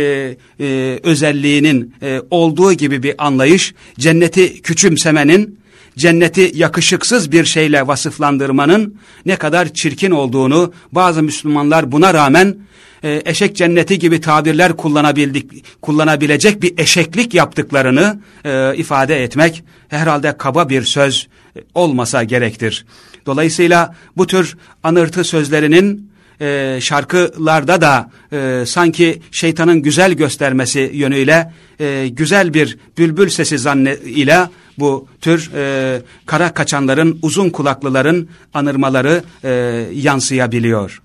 e, özelliğinin e, olduğu gibi bir anlayış, cenneti küçümsemenin, cenneti yakışıksız bir şeyle vasıflandırmanın ne kadar çirkin olduğunu bazı Müslümanlar buna rağmen e, eşek cenneti gibi tabirler kullanabildik, kullanabilecek bir eşeklik yaptıklarını e, ifade etmek herhalde kaba bir söz olmasa gerektir. Dolayısıyla bu tür anırtı sözlerinin e, şarkılarda da e, sanki şeytanın güzel göstermesi yönüyle e, güzel bir bülbül sesi zanne ile bu tür e, kara kaçanların, uzun kulaklıların anırmaları e, yansıyabiliyor.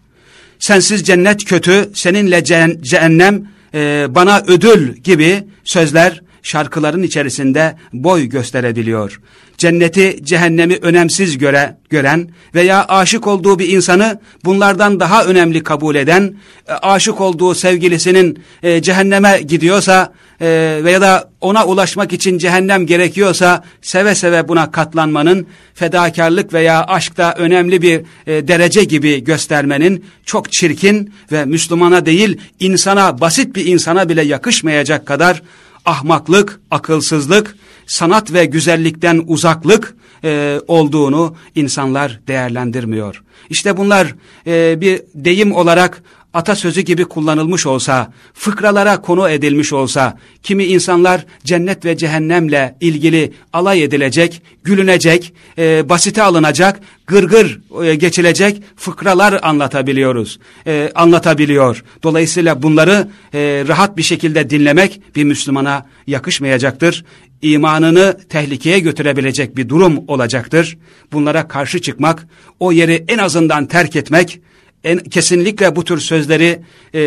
Sensiz cennet kötü, seninle cehennem e, bana ödül gibi sözler şarkıların içerisinde boy gösterebiliyor. Cenneti, cehennemi önemsiz göre, gören veya aşık olduğu bir insanı bunlardan daha önemli kabul eden, e, aşık olduğu sevgilisinin e, cehenneme gidiyorsa e, veya da ona ulaşmak için cehennem gerekiyorsa seve seve buna katlanmanın, fedakarlık veya aşkta önemli bir e, derece gibi göstermenin çok çirkin ve Müslümana değil insana, basit bir insana bile yakışmayacak kadar ahmaklık, akılsızlık, sanat ve güzellikten uzaklık e, olduğunu insanlar değerlendirmiyor. İşte bunlar e, bir deyim olarak atasözü gibi kullanılmış olsa, fıkralara konu edilmiş olsa, kimi insanlar cennet ve cehennemle ilgili alay edilecek, gülünecek, e, basite alınacak, gırgır e, geçilecek fıkralar anlatabiliyoruz, e, anlatabiliyor. Dolayısıyla bunları e, rahat bir şekilde dinlemek bir Müslümana yakışmayacaktır. İmanını tehlikeye götürebilecek bir durum olacaktır. Bunlara karşı çıkmak, o yeri en azından terk etmek, en, kesinlikle bu tür sözleri e,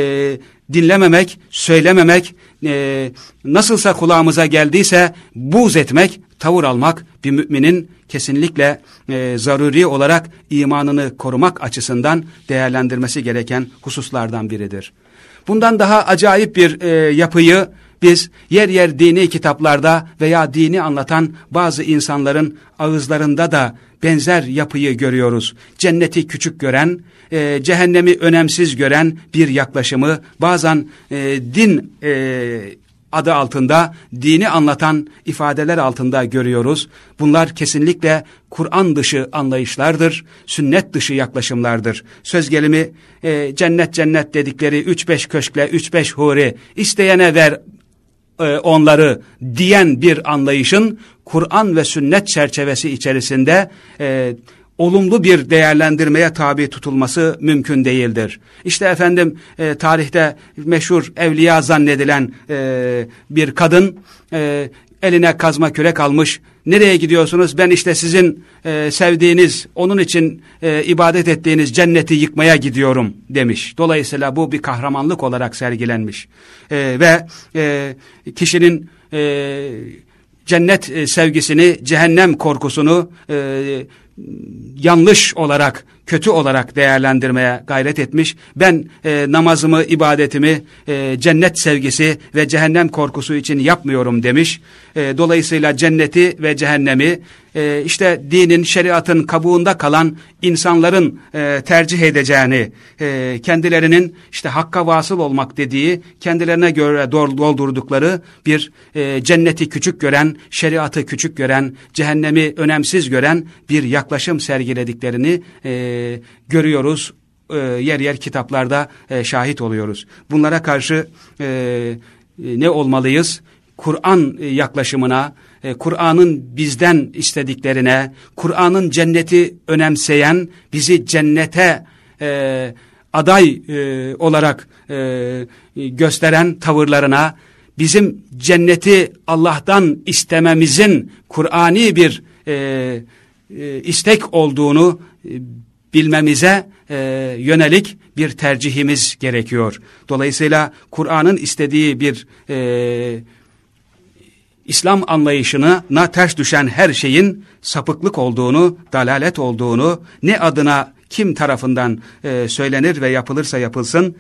dinlememek, söylememek, e, nasılsa kulağımıza geldiyse buz etmek, tavır almak bir müminin kesinlikle e, zaruri olarak imanını korumak açısından değerlendirmesi gereken hususlardan biridir. Bundan daha acayip bir e, yapıyı biz yer yer dini kitaplarda veya dini anlatan bazı insanların ağızlarında da benzer yapıyı görüyoruz. Cenneti küçük gören, e, cehennemi önemsiz gören bir yaklaşımı bazen e, din e, adı altında dini anlatan ifadeler altında görüyoruz. Bunlar kesinlikle Kur'an dışı anlayışlardır, sünnet dışı yaklaşımlardır. Söz gelimi e, cennet cennet dedikleri üç beş köşkle üç beş huri isteyene ver e, onları diyen bir anlayışın Kur'an ve sünnet çerçevesi içerisinde e, olumlu bir değerlendirmeye tabi tutulması mümkün değildir. İşte efendim e, tarihte meşhur evliya zannedilen e, bir kadın e, eline kazma kürek almış. Nereye gidiyorsunuz? Ben işte sizin e, sevdiğiniz, onun için e, ibadet ettiğiniz cenneti yıkmaya gidiyorum demiş. Dolayısıyla bu bir kahramanlık olarak sergilenmiş. E, ve e, kişinin e, cennet e, sevgisini, cehennem korkusunu e, yanlış olarak, kötü olarak değerlendirmeye gayret etmiş. Ben e, namazımı, ibadetimi e, cennet sevgisi ve cehennem korkusu için yapmıyorum demiş. E, dolayısıyla cenneti ve cehennemi e, işte dinin, şeriatın kabuğunda kalan insanların e, tercih edeceğini, e, kendilerinin işte hakka vasıl olmak dediği, kendilerine göre doldurdukları bir e, cenneti küçük gören, şeriatı küçük gören, cehennemi önemsiz gören bir yaklaşım sergilediklerini e, görüyoruz, e, yer yer kitaplarda e, şahit oluyoruz. Bunlara karşı e, ne olmalıyız? Kur'an yaklaşımına, e, Kur'an'ın bizden istediklerine, Kur'an'ın cenneti önemseyen, bizi cennete e, aday e, olarak e, gösteren tavırlarına, bizim cenneti Allah'tan istememizin Kur'ani bir e, e, istek olduğunu e, bilmemize e, yönelik bir tercihimiz gerekiyor. Dolayısıyla Kur'an'ın istediği bir e, İslam anlayışına ters düşen her şeyin sapıklık olduğunu, dalalet olduğunu, ne adına kim tarafından e, söylenir ve yapılırsa yapılsın,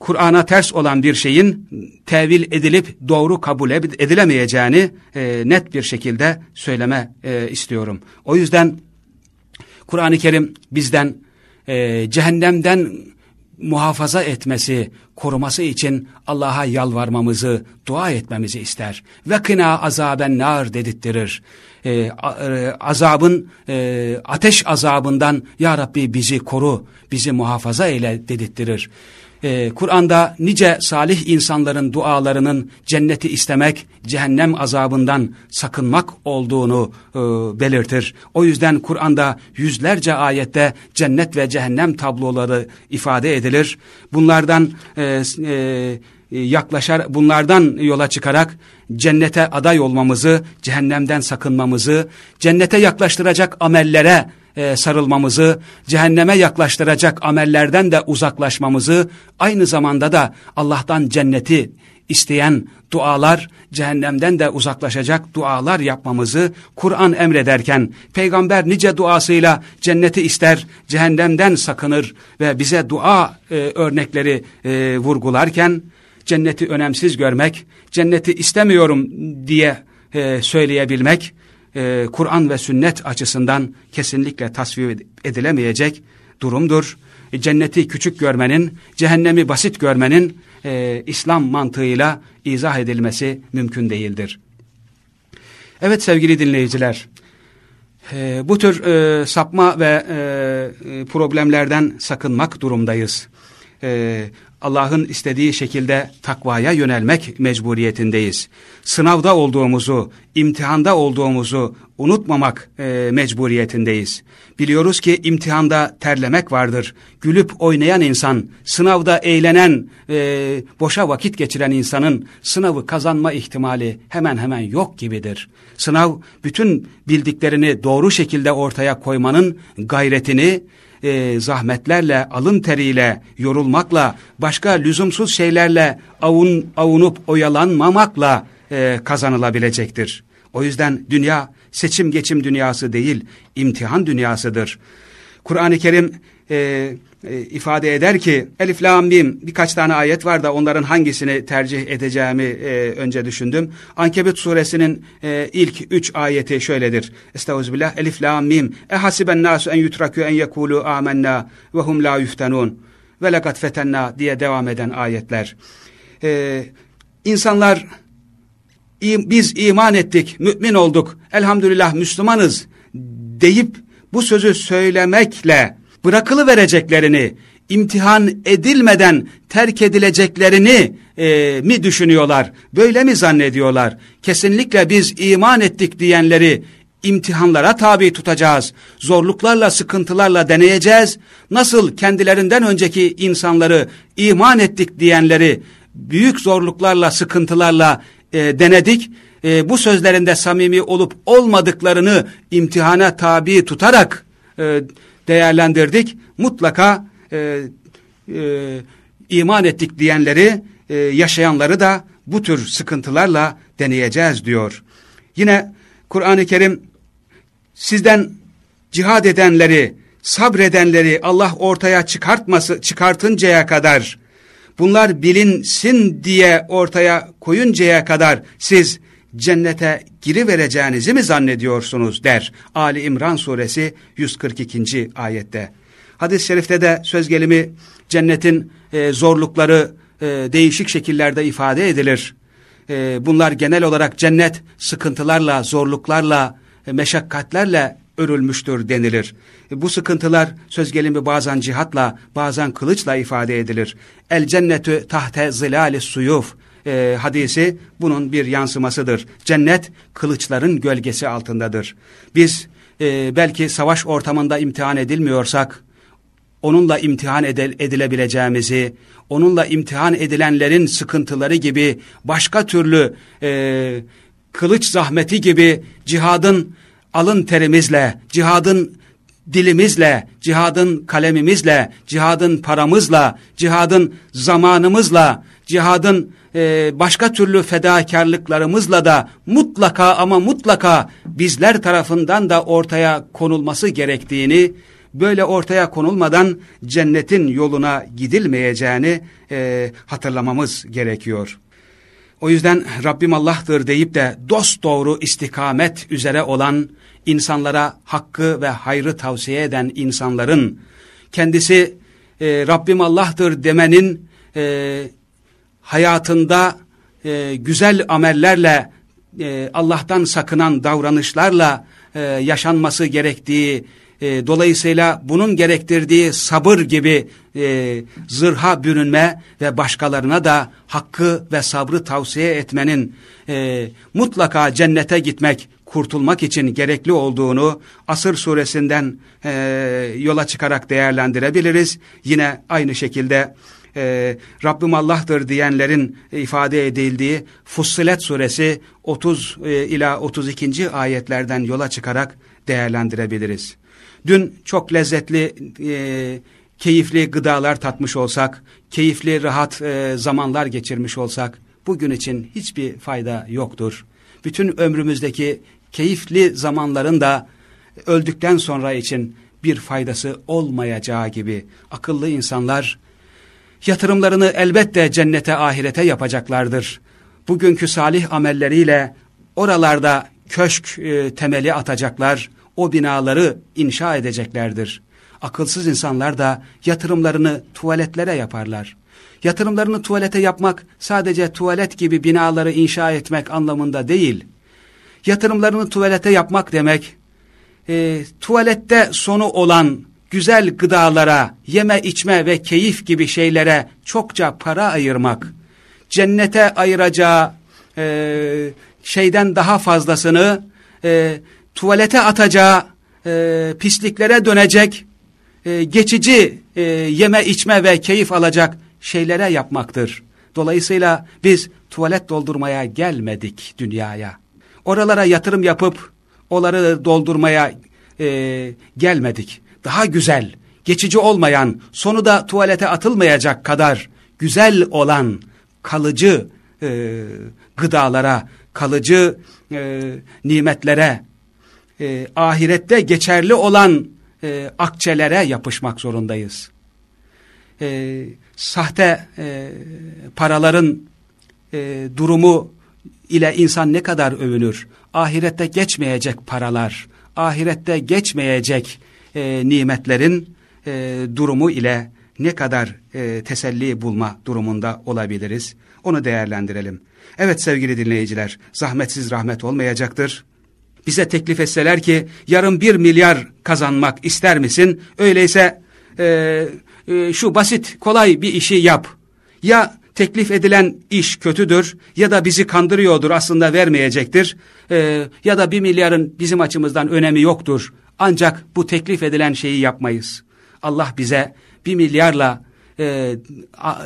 Kur'an'a ters olan bir şeyin tevil edilip doğru kabul edilemeyeceğini e, net bir şekilde söyleme e, istiyorum. O yüzden Kur'an-ı Kerim bizden e, cehennemden muhafaza etmesi, koruması için Allah'a yalvarmamızı, dua etmemizi ister. Ve kına azaben nar dedittirir. Ee, e, azabın, e, ateş azabından Ya Rabbi bizi koru, bizi muhafaza eyle dedittirir e, Kur'an'da nice salih insanların dualarının cenneti istemek, cehennem azabından sakınmak olduğunu e, belirtir. O yüzden Kur'an'da yüzlerce ayette cennet ve cehennem tabloları ifade edilir. Bunlardan e, e, yaklaşar, bunlardan yola çıkarak cennete aday olmamızı, cehennemden sakınmamızı, cennete yaklaştıracak amellere e, sarılmamızı, cehenneme yaklaştıracak amellerden de uzaklaşmamızı, aynı zamanda da Allah'tan cenneti isteyen dualar, cehennemden de uzaklaşacak dualar yapmamızı Kur'an emrederken, peygamber nice duasıyla cenneti ister, cehennemden sakınır ve bize dua e, örnekleri e, vurgularken, cenneti önemsiz görmek, cenneti istemiyorum diye e, söyleyebilmek, e, Kur'an ve sünnet açısından kesinlikle tasvir edilemeyecek durumdur. E, cenneti küçük görmenin, cehennemi basit görmenin e, İslam mantığıyla izah edilmesi mümkün değildir. Evet sevgili dinleyiciler, e, bu tür e, sapma ve e, e problemlerden sakınmak durumdayız. E, Allah'ın istediği şekilde takvaya yönelmek mecburiyetindeyiz. Sınavda olduğumuzu, imtihanda olduğumuzu unutmamak e, mecburiyetindeyiz. Biliyoruz ki imtihanda terlemek vardır. Gülüp oynayan insan, sınavda eğlenen, e, boşa vakit geçiren insanın sınavı kazanma ihtimali hemen hemen yok gibidir. Sınav bütün bildiklerini doğru şekilde ortaya koymanın gayretini, e, zahmetlerle, alın teriyle, yorulmakla, başka lüzumsuz şeylerle avun, avunup oyalanmamakla e, kazanılabilecektir. O yüzden dünya seçim geçim dünyası değil, imtihan dünyasıdır. Kur'an-ı Kerim e, e, ifade eder ki Elif Lam Mim birkaç tane ayet var da onların hangisini tercih edeceğimi e, önce düşündüm. Ankebut suresinin e, ilk üç ayeti şöyledir. Estağfirullah. Elif Lam Mim. E hasiben nasu en yutrakü en yekulu amennâ ve hum la yuftenun. Ve lekad fetenna diye devam eden ayetler. E, insanlar biz iman ettik, mümin olduk, elhamdülillah Müslümanız deyip bu sözü söylemekle bırakılı vereceklerini, imtihan edilmeden terk edileceklerini e, mi düşünüyorlar? Böyle mi zannediyorlar? Kesinlikle biz iman ettik diyenleri imtihanlara tabi tutacağız. Zorluklarla, sıkıntılarla deneyeceğiz. Nasıl kendilerinden önceki insanları iman ettik diyenleri büyük zorluklarla, sıkıntılarla e, denedik. E, bu sözlerinde samimi olup olmadıklarını imtihana tabi tutarak e, değerlendirdik. Mutlaka e, e, iman ettik diyenleri, e, yaşayanları da bu tür sıkıntılarla deneyeceğiz diyor. Yine Kur'an-ı Kerim sizden cihad edenleri, sabredenleri Allah ortaya çıkartması çıkartıncaya kadar bunlar bilinsin diye ortaya koyuncaya kadar siz cennete girivereceğinizi mi zannediyorsunuz der. Ali İmran suresi 142. ayette. Hadis-i şerifte de söz gelimi cennetin e, zorlukları e, değişik şekillerde ifade edilir. E, bunlar genel olarak cennet sıkıntılarla, zorluklarla, e, meşakkatlerle örülmüştür denilir. E, bu sıkıntılar söz gelimi bazen cihatla, bazen kılıçla ifade edilir. El cennetü tahte zilali suyuf e, hadisi bunun bir yansımasıdır. Cennet kılıçların gölgesi altındadır. Biz e, belki savaş ortamında imtihan edilmiyorsak, onunla imtihan edilebileceğimizi, onunla imtihan edilenlerin sıkıntıları gibi başka türlü e, kılıç zahmeti gibi cihadın alın terimizle, cihadın dilimizle, cihadın kalemimizle, cihadın paramızla, cihadın zamanımızla, cihadın e, başka türlü fedakarlıklarımızla da mutlaka ama mutlaka bizler tarafından da ortaya konulması gerektiğini, böyle ortaya konulmadan cennetin yoluna gidilmeyeceğini e, hatırlamamız gerekiyor. O yüzden Rabbim Allah'tır deyip de dost doğru istikamet üzere olan insanlara hakkı ve hayrı tavsiye eden insanların kendisi e, Rabbim Allah'tır demenin e, hayatında e, güzel amellerle e, Allah'tan sakınan davranışlarla e, yaşanması gerektiği e, dolayısıyla bunun gerektirdiği sabır gibi e, zırha bürünme ve başkalarına da hakkı ve sabrı tavsiye etmenin e, mutlaka cennete gitmek, kurtulmak için gerekli olduğunu Asır suresinden e, yola çıkarak değerlendirebiliriz. Yine aynı şekilde e, Rabbim Allah'tır diyenlerin ifade edildiği Fussilet suresi 30 e, ila 32. ayetlerden yola çıkarak değerlendirebiliriz. Dün çok lezzetli, e, keyifli gıdalar tatmış olsak, keyifli, rahat e, zamanlar geçirmiş olsak, bugün için hiçbir fayda yoktur. Bütün ömrümüzdeki keyifli zamanların da öldükten sonra için bir faydası olmayacağı gibi akıllı insanlar yatırımlarını elbette cennete ahirete yapacaklardır. Bugünkü salih amelleriyle oralarda köşk e, temeli atacaklar, o binaları inşa edeceklerdir. Akılsız insanlar da yatırımlarını tuvaletlere yaparlar. Yatırımlarını tuvalete yapmak sadece tuvalet gibi binaları inşa etmek anlamında değil. Yatırımlarını tuvalete yapmak demek, e, tuvalette sonu olan güzel gıdalara, yeme içme ve keyif gibi şeylere çokça para ayırmak, cennete ayıracağı e, şeyden daha fazlasını e, tuvalete atacağı e, pisliklere dönecek, e, geçici e, yeme içme ve keyif alacak şeylere yapmaktır. Dolayısıyla biz tuvalet doldurmaya gelmedik dünyaya. Oralara yatırım yapıp onları doldurmaya e, gelmedik. Daha güzel, geçici olmayan, sonu da tuvalete atılmayacak kadar güzel olan kalıcı e, gıdalara, kalıcı e, nimetlere, e, ahirette geçerli olan e, akçelere yapışmak zorundayız. E, sahte e, paraların e, durumu ile insan ne kadar övünür. Ahirette geçmeyecek paralar, ahirette geçmeyecek e, nimetlerin e, durumu ile ne kadar e, teselli bulma durumunda olabiliriz. Onu değerlendirelim. Evet sevgili dinleyiciler, zahmetsiz rahmet olmayacaktır bize teklif etseler ki yarın bir milyar kazanmak ister misin? Öyleyse e, e, şu basit kolay bir işi yap. Ya teklif edilen iş kötüdür ya da bizi kandırıyordur aslında vermeyecektir. E, ya da bir milyarın bizim açımızdan önemi yoktur. Ancak bu teklif edilen şeyi yapmayız. Allah bize bir milyarla e, a,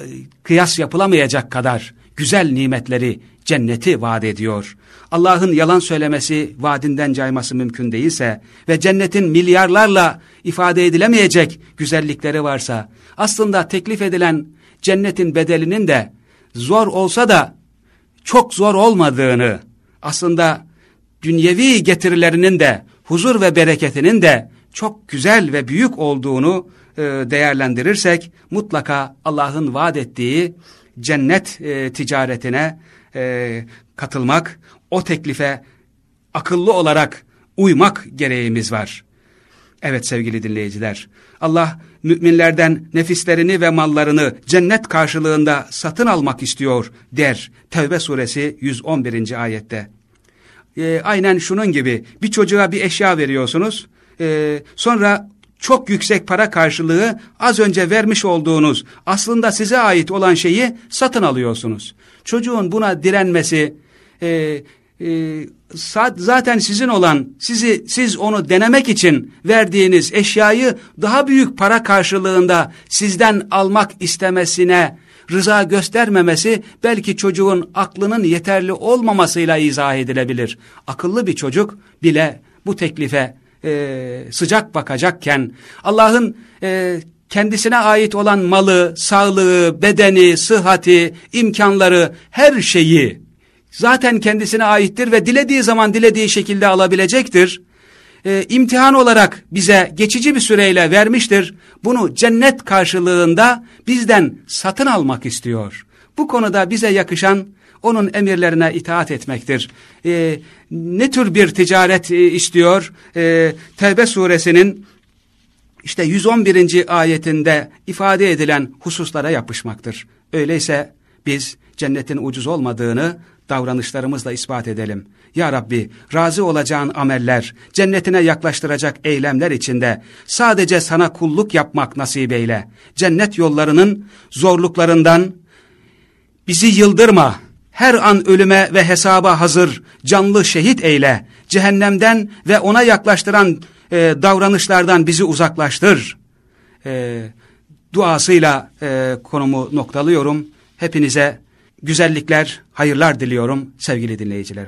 kıyas yapılamayacak kadar güzel nimetleri, cenneti vaat ediyor. Allah'ın yalan söylemesi, vaadinden cayması mümkün değilse ve cennetin milyarlarla ifade edilemeyecek güzellikleri varsa, aslında teklif edilen cennetin bedelinin de zor olsa da çok zor olmadığını, aslında dünyevi getirilerinin de huzur ve bereketinin de çok güzel ve büyük olduğunu e, değerlendirirsek mutlaka Allah'ın vaat ettiği cennet e, ticaretine e, katılmak, o teklife akıllı olarak uymak gereğimiz var. Evet sevgili dinleyiciler, Allah müminlerden nefislerini ve mallarını cennet karşılığında satın almak istiyor der Tevbe suresi 111. ayette. Ee, aynen şunun gibi bir çocuğa bir eşya veriyorsunuz, ee, sonra çok yüksek para karşılığı az önce vermiş olduğunuz aslında size ait olan şeyi satın alıyorsunuz. Çocuğun buna direnmesi, e, e, zaten sizin olan, sizi siz onu denemek için verdiğiniz eşyayı daha büyük para karşılığında sizden almak istemesine rıza göstermemesi belki çocuğun aklının yeterli olmamasıyla izah edilebilir. Akıllı bir çocuk bile bu teklife e, sıcak bakacakken Allah'ın e, kendisine ait olan malı, sağlığı, bedeni, sıhhati, imkanları, her şeyi zaten kendisine aittir ve dilediği zaman dilediği şekilde alabilecektir. Ee, imtihan olarak bize geçici bir süreyle vermiştir. Bunu cennet karşılığında bizden satın almak istiyor. Bu konuda bize yakışan onun emirlerine itaat etmektir. Ee, ne tür bir ticaret e, istiyor? Ee, Tevbe suresinin işte 111. ayetinde ifade edilen hususlara yapışmaktır. Öyleyse biz cennetin ucuz olmadığını davranışlarımızla ispat edelim. Ya Rabbi razı olacağın ameller, cennetine yaklaştıracak eylemler içinde sadece sana kulluk yapmak nasip eyle. Cennet yollarının zorluklarından bizi yıldırma. Her an ölüme ve hesaba hazır canlı şehit eyle. Cehennemden ve ona yaklaştıran e, davranışlardan bizi uzaklaştır. E, duasıyla e, konumu noktalıyorum. Hepinize güzellikler, hayırlar diliyorum sevgili dinleyiciler.